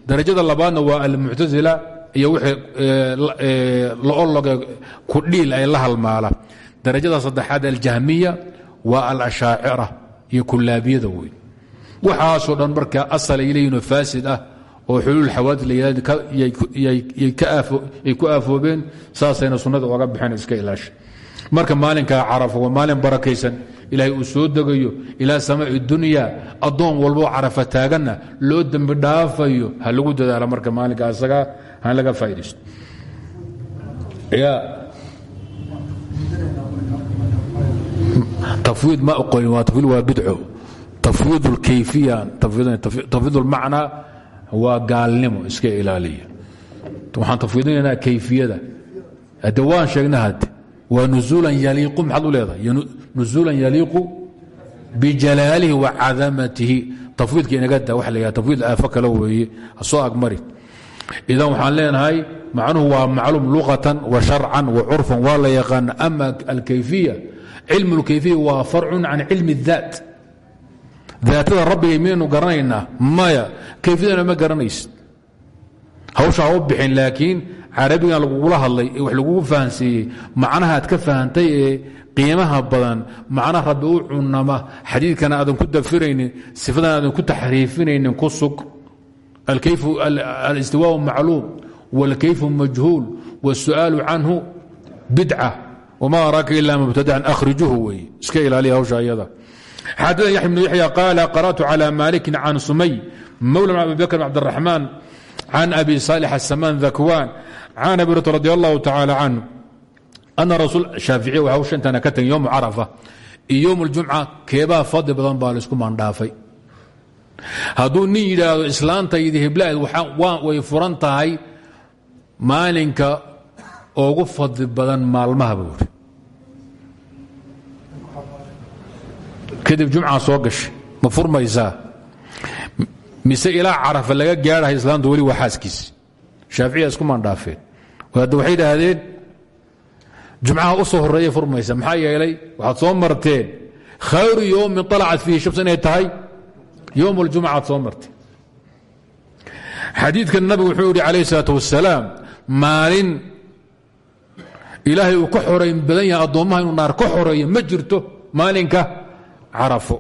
darajada labaadna waa almuctasila iyo wixii laologe kudhiil ay la halmaala. Darajada saddexaad aljahmiya waa alashaacira iyo kulaabiyada weyn. Waxaasoo dhan marka asal ay leeyihinoo faasid ah oo xuluul xawaadis la yay ku aafoobeen saasayna sunnada oga baxeen iska ilaasha. Marka maalinkaa carafa waa maalin barakaysan ilaahay uu soo degayo ilaa samaa'i dunya addoon walboo carafa taaganna loo dembi dhaafayo ha lagu dadaala marka maalinka asagaa han tafwiid ma oqonin waa tafwiid waa bidco. Tafwiid اlkayfiya tafwiid اlmacnaa waa gaalnimo iska ilaaliya. Waxaan tafwiidinaynaa kayfiyada. Hadde waan sheegna hadde waa nuzuulan yaliiqu maxaad u leedahay? Wa cadamatihi tafwiidka inaga da waxa la tafwiid aafo kale soo agmari idan waxaan leenahay macnuhu waa macluum luqatan wa sharcan wa curfan waa la yaqaana ama alkayfiya cilmu اlkayfiya waa farcun can cilmi الdaat daatada rabbiga miyaynu garanaynaa maya kayfiyadana ma garanaysid hawsha ha u bixin laakiin carabigan lagugula hadlay ee wax lagugu fahansiiyey macnahaad ka fahantay ee qiimaha badan macna rabbi u cunama xadiidkana aadan ku dafiraynin sifadan aadan ku taxriifinaynin ku sug alistiwaaء macluum wاlkayfu majhuul wالsu'aalu canhu bidca ma araaka ila mubtadacan ahrijuhu wey iska ilaaliya hawsha ayada xadana yaxya bnu yaxya qaala qara'tu calى maalikin can sumay mawla abi bakr bn cabdiraxmaan can abi saalix asamaan dakwaan can abi hurata radi allahu tacaala canhu ana rasuul shaaficiya waa hawsha intaana ka tegin yowmu carafa iyo yowm ljumca keebaa fadli badan baa la isku maandhaafay hadduu nin yidhaahdo islaantaydi hiblaad way furan tahay maalinka oo ugu fadli badan maalmaha buu uri kadib jumcaa soo gashay. Ma furmaysaa? Mise ilaa carafa laga gaarhaya islaamtu weli waa xaaskiisi. Shaaficiya iskumaan dhaafeen hadda waxay idhaahdeen jumcaha u soo horreeyay furmaysa. Maxaa yeelay waxaad soo marteen khayru yowmin alacat fiihi shams inay tahay yowm اljumca aad soo marteen xadiidkan nabigu wuxuu yihi calayh isalaat wasalaam maalin ilaahay uu ka xorayn badan yahay addoommaha inuu naar ka xoreeyo ma jirto maalinka carafo.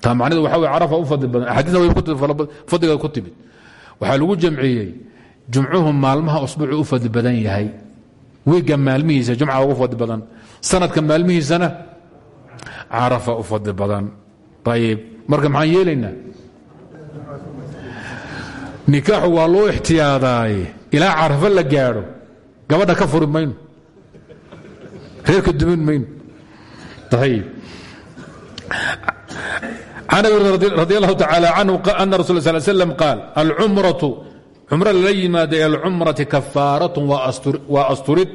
Taa waxa wey carafa u fadli badan axaadiisna way fadliga ku timid. Waxaa lagu jamciyey jumcuhu maalmaha usbuucu u fadli badan yahay. Wiigga maalmihiisa jumca ugu fadli sanadka maalmihiisana carafa u fadli badan. Marka maxaan yeelaynaa? Nikaaxu waa loo ixtiyaadaaye ilaa carafa la gaadho gabadha ka furi mayno reerka dumin mayno. Can abi radi allahu tacaala canhu ana rasul sal slam qaal alcumratu cumro lala yimaada ee alcumrati kafaaratun waa asturid.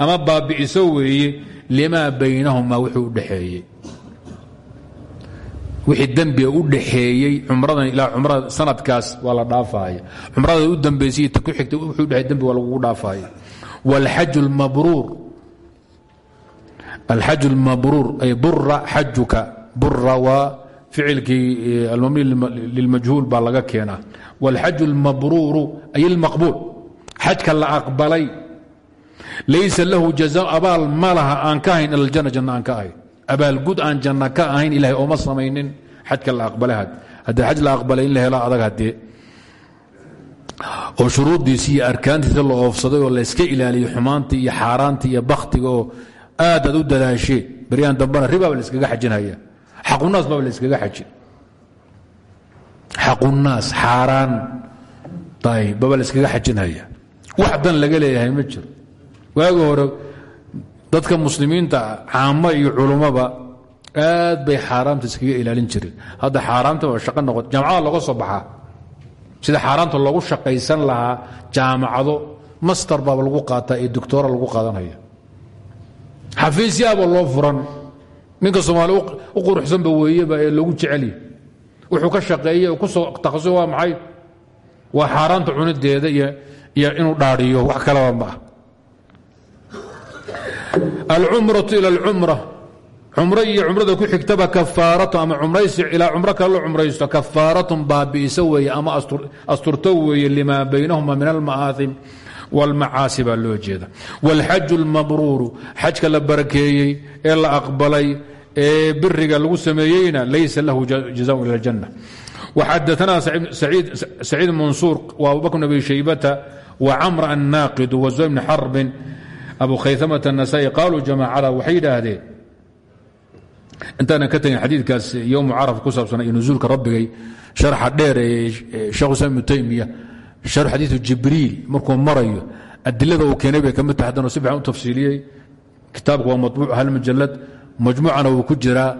Ama baabi'iso weeye limaa baynahumaa wuxuu u dhexeeyey wixii dembiga u dhaxeeyey cumradan ilaa cumrada sanadkaas waa la dhaafaya cumrada u ta ku xigta wuxuu dhexey dembi waa lagugu dhaafaya wاlxaj اlmabruur alxaj اlmabruur ay bura xajuka bura waa ficilkii almabni lilmajhuul baa laga keenaa wاlxaj اlmabruuru ay اlmaqbuul xajka la aqbalay laysa lahu jaza abaal ma laha aan ka ahayn iljanna janna aan ka ahayn abaalgud aan janna ka ahayn ilahay ooma samaynin xajka la aqbalay haddii xaj la aqbalay in la helo adag haddee oo shuruuddiisi iyo arkaantiisa la oofsaday oo layska ilaaliyo xumaanta iyo xaaraanta iyo bakhtiga oo aad aad u dadaashee baryahan dambana ribaaba layskaga xajinhaya xaqunaas baaba layskaga xajin. Xaqunaas xaaraan baba layskaga xajinhaya wax dan laga leeyahay ma jiro. Waagi hore dadka muslimiinta caamo iyo culummaba aad bay xaaraamta iskaga ilaalin jireen hadda xaaraamta waa shaqo noqot jaamacada looga soo baxaa sida xaaraamta loogu shaqaysan lahaa jaamacado master baaba lagu qaataa iyo doctora lagu qaadanaya. Xafiisyaaba loo furan. Ninka soomaali u quruxsanba weeyeba ee loogu jecelya wuxuu ka shaqeeye ku soo takhasus waa maxay? Waa xaaraanta cunideeda iyo inuu dhaadhiyo wax kalaba ma ah alcumratu ila alcumra cumro iyo cumrada ku xigtaba kafaaratu ama cumraysi ilaa cumro kale la cumraysto kafaaratun baabi'iso weeye ama asturto weeye limaa baynahuma min alma'aaim wاlmacaasi baa loo jeeda wاlxaju اlmabruuru xajka la barakeeyey ee la aqbalay ee biriga lagu sameeyeyna laysa lahu jazaء ila اljanة وxadaثna saciid mansuur w abubakr bn abi shaybata وcamr الnaaqid وزuy bn xarbin abu khayamة النasaa'i qaaluu jamaacada waxay yidhaahdeen intaanan ka tagin xadiidkaas yowmu caraf ku saabsana iyo nuzuulka rabbigay sharxa dheer ee shekh islam ibnu taymiya sharx xadiidu jibriil markuu marayo adilada uu keenay bay ka mid tahay haddana si fiican u tafsiiliyey. Kitaabku waa maطbuuc hal mujalad majmuucana wuu ku jiraa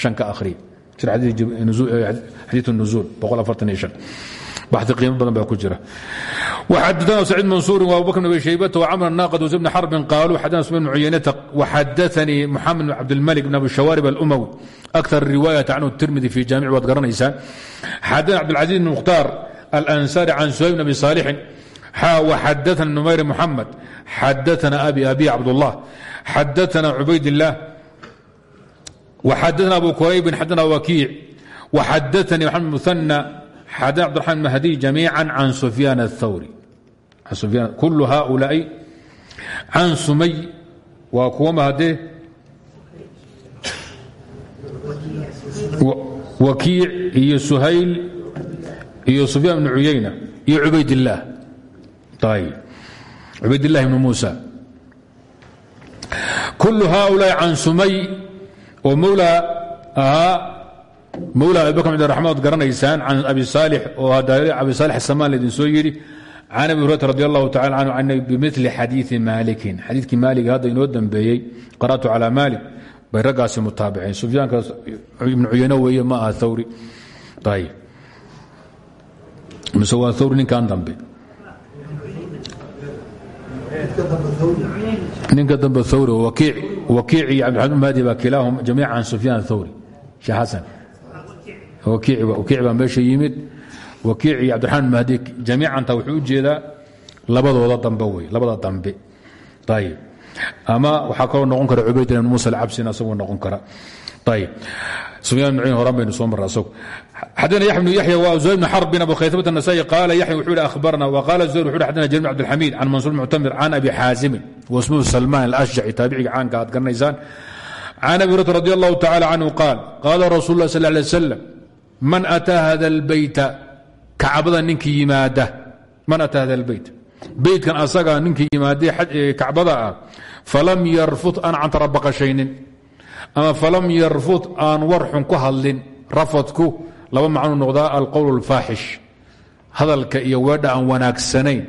shan ka akhriya shar xadiidu nuzuul baxi qiimo badan baa ku jira. Waxadaana saciid mansuurin waabubakr abi shaybata wacamr naaqad wزibn xarbin qaaluu xadana sman bn cuyaynata waxadaanii muxamed bn cabdilmalik bn abi shawaarib alumawi. Akar riwaayat canhu tirmidi fi jaamic waad garanaysaan. Xadana cabdilcaziz bn mukhtaar alansaari can suhayb bn abi saalixin waxadaana numayr muxamed xadaana abi abi cabdullah xadaana cubaydillaah waxadaana abu quraybin xadana wakiic waxadaanii maxamed muana مثنى xadثna cبدالرحمن مهدي جميعا عن سفyان الثوري كل هؤلاء عن سمي waa kuwa mahde wakiic iyo سhayل iyo سفyان بن عuyayنة iyo عubayd اللaه عubayd اللahi بن موسى kul haulaai can sumay oo mawla ahaa mawla abibakr bn raxmaan od garanaysaan can abi saalix oo abi saalix asamaan laydin soo yidhi abi hurayra radi allahu tacala canhu an bimili xadiii maalikin xadiikii maaliga hadda inoo dambeeyey qara'tu calaa maalik. Bay raggaasi mutaabiceen. Sufyaanka ibnu cuyane weeye ma aha thawri. Ayb mise waa thawri ninkan dambe? Ninka dambe thawri wakiic iyo cabdiraxmaan mahdi baa kilaahum jamiica can sufyaan xasan. wakiic baa meesha yimid. Wakiic iyo cabdiramaan mahdi jamiicanta wuxuu u jeedaa labadooda dambe wey labada dambe. Ayb ama waxaa kaloo noqon kara cubayd ibn muuse alcabsina asagoo noqon kara. Ayb sufyaan ibn cuyn horan baynu soo marra isagu xadana yaxya bnu yaxya wa zuhayr bn xarb bin abukhaytabat anasaa'i qaala yaxya wuxuu ihi akhbarna waqaala zuhayr wuxu xadana jabir bn cabdilxamiid can mansuur muctamir can abi xaasimin wa ismuhu salmaan alashjaci taabiciga caanka aad garanaysaan. Can abi hurata radi allahu tacala canhu qaal qaala rasuul lah sal ly slam man ataa hada اlbeyta kacbada ninkii yimaada man ataa hada اlbeyt beytkan asaga ninkii yimaadee kacbada ah falam yarfud aan cantarabaqashaynin ama falam yarfud aan war xun ku hadlin rafadku laba macnuu noqdaa alqowl اlfaaxish hadalka iyo weedha aan wanaagsanayn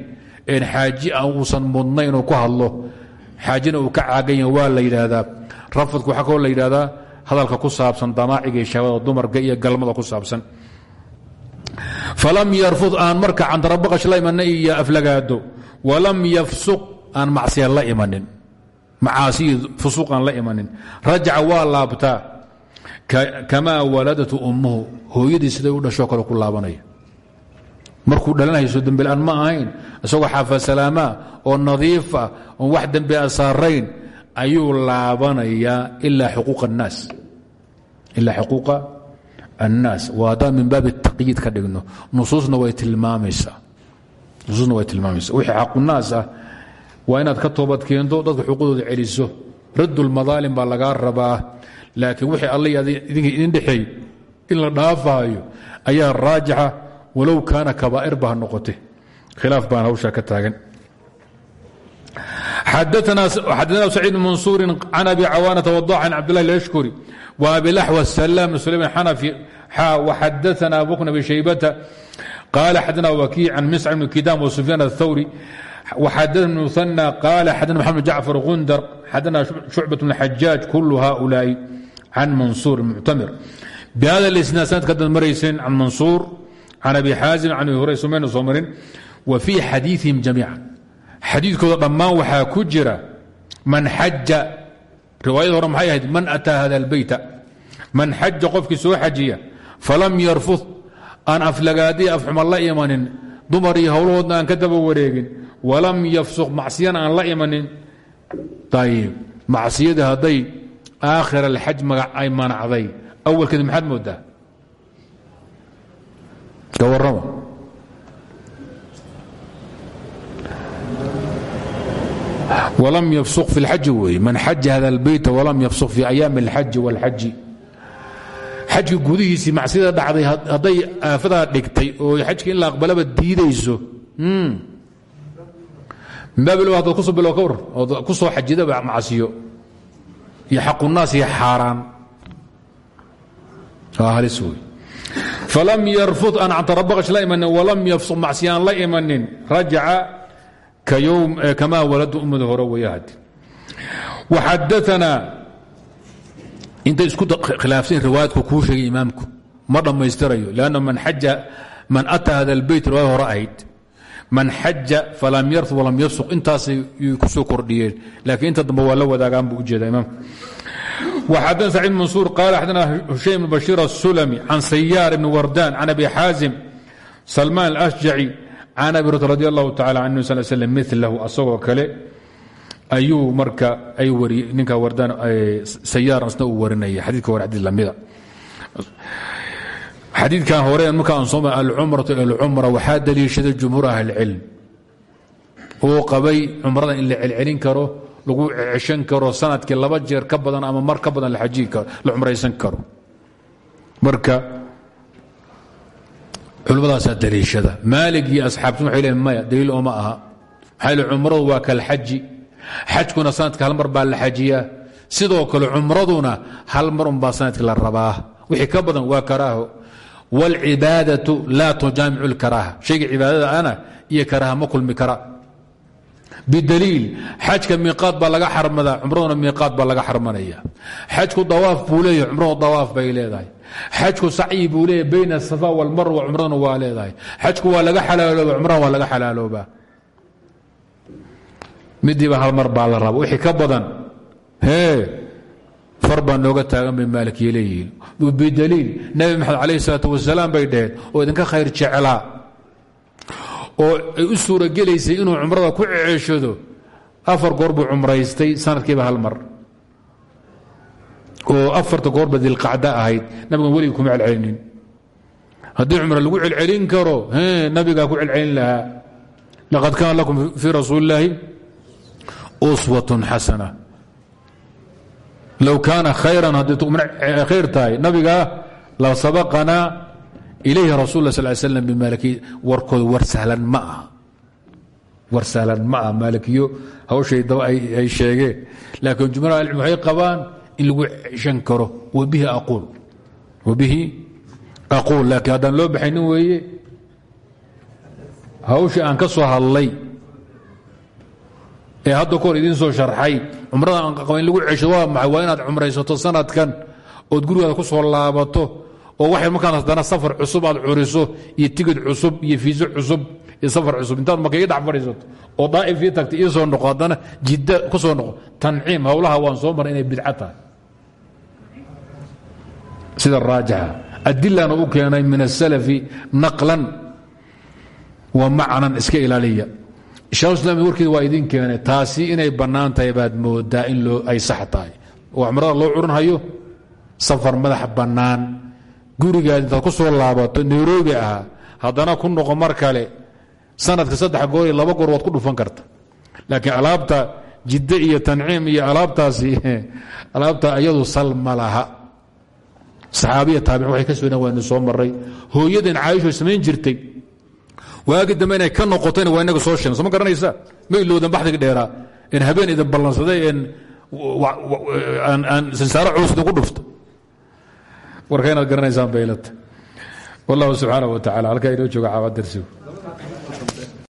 een xaaji aan uusan mudnayn inuu ku hadlo xaajina uu ka caaganya waa la yidhaahdaa rafadku waxaa kaloo la yidhahdaa hadalka ku saabsan damaaciga iyo shahwada dumarka iyo galmada ku saabsan. Falam yarfud aan marka cantarabaqash la imanna iyo aflagaado. Walam yafsuq aan macsiya la imanin. Macaasiyi fusuq aan la imanin. Rajaca waa laabtaa. Kamaa waladatu ummuhu. Hooyadii siday u dhashoo kale ku laabanaya markuu dhalanayso dembilaan ma ahayn isagoo xaafa salaamaa oo nadiifa oon wax dembi a saarayn ayuu laabanayaa ilaa xuquuqa annaas. Waa haddaan min baabi taqyiid ka dhigno. Nusuusna way tilmaamaysaa. Wixii xaqunaas ah waa inaad ka toobad keento dadka xuquuqdooda celiso. Raddulmadaalim baa lagaa rabaa. Laakiin wixii alla idinka idin dhexeey in la dhaafaayo ayaa raajixa. Walow kaana kabaa'ir ba noqote khilaaf baan hawshaa ka taagan xadana سacيid بن maنsuuri can abi cawaanةa وضاx an cabd الlah اأshkuri وabi laxوى السلام سليم xanaفي وxadana abu bkr abi shaybata qال xadana wkiic can msc بn kidam وسufyaan الثwrي وxadana بن مثنى qال xadana mxamed jacفر غundar xadana شhucbaة بن xajاaج kul haؤulaaءi can mansuur muctamir bhada اsnaad sanadka dad marayseen can mansuur can abi xaazim can abi hurayra sumayna soo marin wa fii xadiiثihim jamiica xadiidkooda dhammaan waxaa ku jira man xaja riwaayada hore maxay ahayd man ataa hada اlbeyta man xaja qofkii soo xajiya falam yarfud aan aflagaadiya afxuma la imanin dumar iyo howlahoodna aan ka daba wareegin walam yafsuq macsiyana aan la imanin. Ayib macsiyada hadday aakhir alxaj magac ay manacday awalkeeda maxaad moodaa ka warrama walam yafsuq fi lxaji weye man xaja hada lbeyta walam yafsuq fi ayaami alxaji wاlxaji xajka gudihiisii macsida dhacday hadday aafadaa dhigtay oo xajka in la aqbalaba diidayso hmm. maabilo haddaad ku soo bilo ka warran ood ku soo xajidaba macsiyo. Iyo xaqunaas iyo xaaraan. Waa halis wey falam yarfud aan cantarabaqash la imanin walam yafsuq macsiyaan la imanin rajaca amaa walad ummada hore wayahad waxadaanaa intay isku khilaafsan riwaayadku kuu sheegay imaamku ma dhammaystirayo lanna man ataa hada lbeyt riwaayad hore ahayd man xaja falam yarf walam yafsuq intaasay ku soo kordhiyeen laakiin inta dambe waa la wadaagaan buu ujeeda imaamku waxadana saciid mansuur qaala xadana hushaym bn bashiir asulami can sayaar bni wardaan can abi xaazim salmaan alashjaci can abi hurata radi allahu tacala can sal slm milahu asagoo kale ayuu marka ay wari ninka wardaan sayaar asna uu warinaya. Xadiidka hore xadiid lamida. Xadiidkan hore markaan soo alcumratu ila alcumra waxaa daliishaday jumhuur ahlicilm. Uu qabay cumrada in la celcelin karo lagu ceshan karo sannadkii laba jeer ka badan ama mar ka badan la cumraysan karo. Marka culimmadaasaa daliishada maalig iyo asxaabtu waxay leen maya daliil ooma aha maxaa yeel cumradu waa kalxaji xajkuna sanadka hal mar baa la xajiyaa sidoo kale cumraduna hal mar unbaa sanadkii la rabaa wixii ka badan waa karaaho wاlcibaadaةu laa tujaamicu اlkaraaha shayga cibaadada ana iyo karaaha ma kulmi kara bidaliil xajka miiqaad baa laga xarmadaa cumraduna miiqaad baa laga xarmanaya xajku dawaaf buu leeyahay cumradu dawaaf bay leedahay xajku sacyi buu leeyahay bayna asafa wاlmarwa cumraduna waa leedahay. Xajku waa laga xalaalooba cumrada waa laga xalaaloobaa midiiba hal mar baa la raba wixii ka badan far baa nooga taagan bay maalikiye leeyihiin bidaliil nabi maxamed calayh isalaat wasalaam bay dhaheen oo idinka khayr jeclaa. Oo ay u suuragelaysay inuu cumrada ku ceeshado afar goor buu cumraystay sanadkiiba hal mar oo afarta goorba dilqacda ahayd nabigan weligii kuma celcelinin. Haddii cumre lagu celcelin karo nabigaa ku celcelin lahaa. Laqad kaana lakum fii rasuuli uswatun xasana low kaana khayran haddii khayr tahay nabigaa la sabaqanaa ilayhi rasul la sal slam bimaaliki warkooda war sahlan ma war sahlan ma aha maalikiyo hawshay daba ay sheegeen. Laakiin jumhur ahlicilm waxay in lagu ceshan karo wabihi aquul. Laakiin haddaan loo baxaynin weeye hawshii aan ka soo hadlay ee hadda kahor idiin soo sharxay cumrada aan qaba lagu cesho waa maxay? Sanadkan ood gurigaada ku soo laabato oo waxay markaan haddana safar cusub aad curiso iyo tigid cusub iyo fiiso cusub iyo safar cusub. Intaad marka ii dhex fadhiisato oo daa'if ii tagta ii soo noqo haddana jidda ku soo noqo. Tanciim howlaha waan soo maray inay bidca tahay sida raajixa adilana u keenay min asalafi naqlan wa macnan iska ilaaliya. Shekhuislam warkeeda waa keenay taasi inay bannaan baad moodaa in loo ay sax tahay. Oo cumrada loo curinhayo safar madax bannaan. Gurigaad intaad ku soo laabato nairobi ahaa haddana ku noqo mar kale sanadka saddex goor iyo laba goor waad ku dhufan karta. Laakiin alaabta jidde iyo tanciim iyo alaabtaasi <laughs> alaabta iyadu sal ma saxaabiya taabici waxay ka soo waynu soo maray hooyadan caaisho samayn jirtay. Waagi dambe inay ka noqotayna waa inaga soo sheegn soo ma garanaysaa? Ma ilowdan baxdiga dheeraa. In habeen idin ballansaday aan sansaaro culus idinku dhufto. Warka inaad garanaysaan baylata wallahu subxaanaه wa tacala halkaa inoo jooga caawa darsigu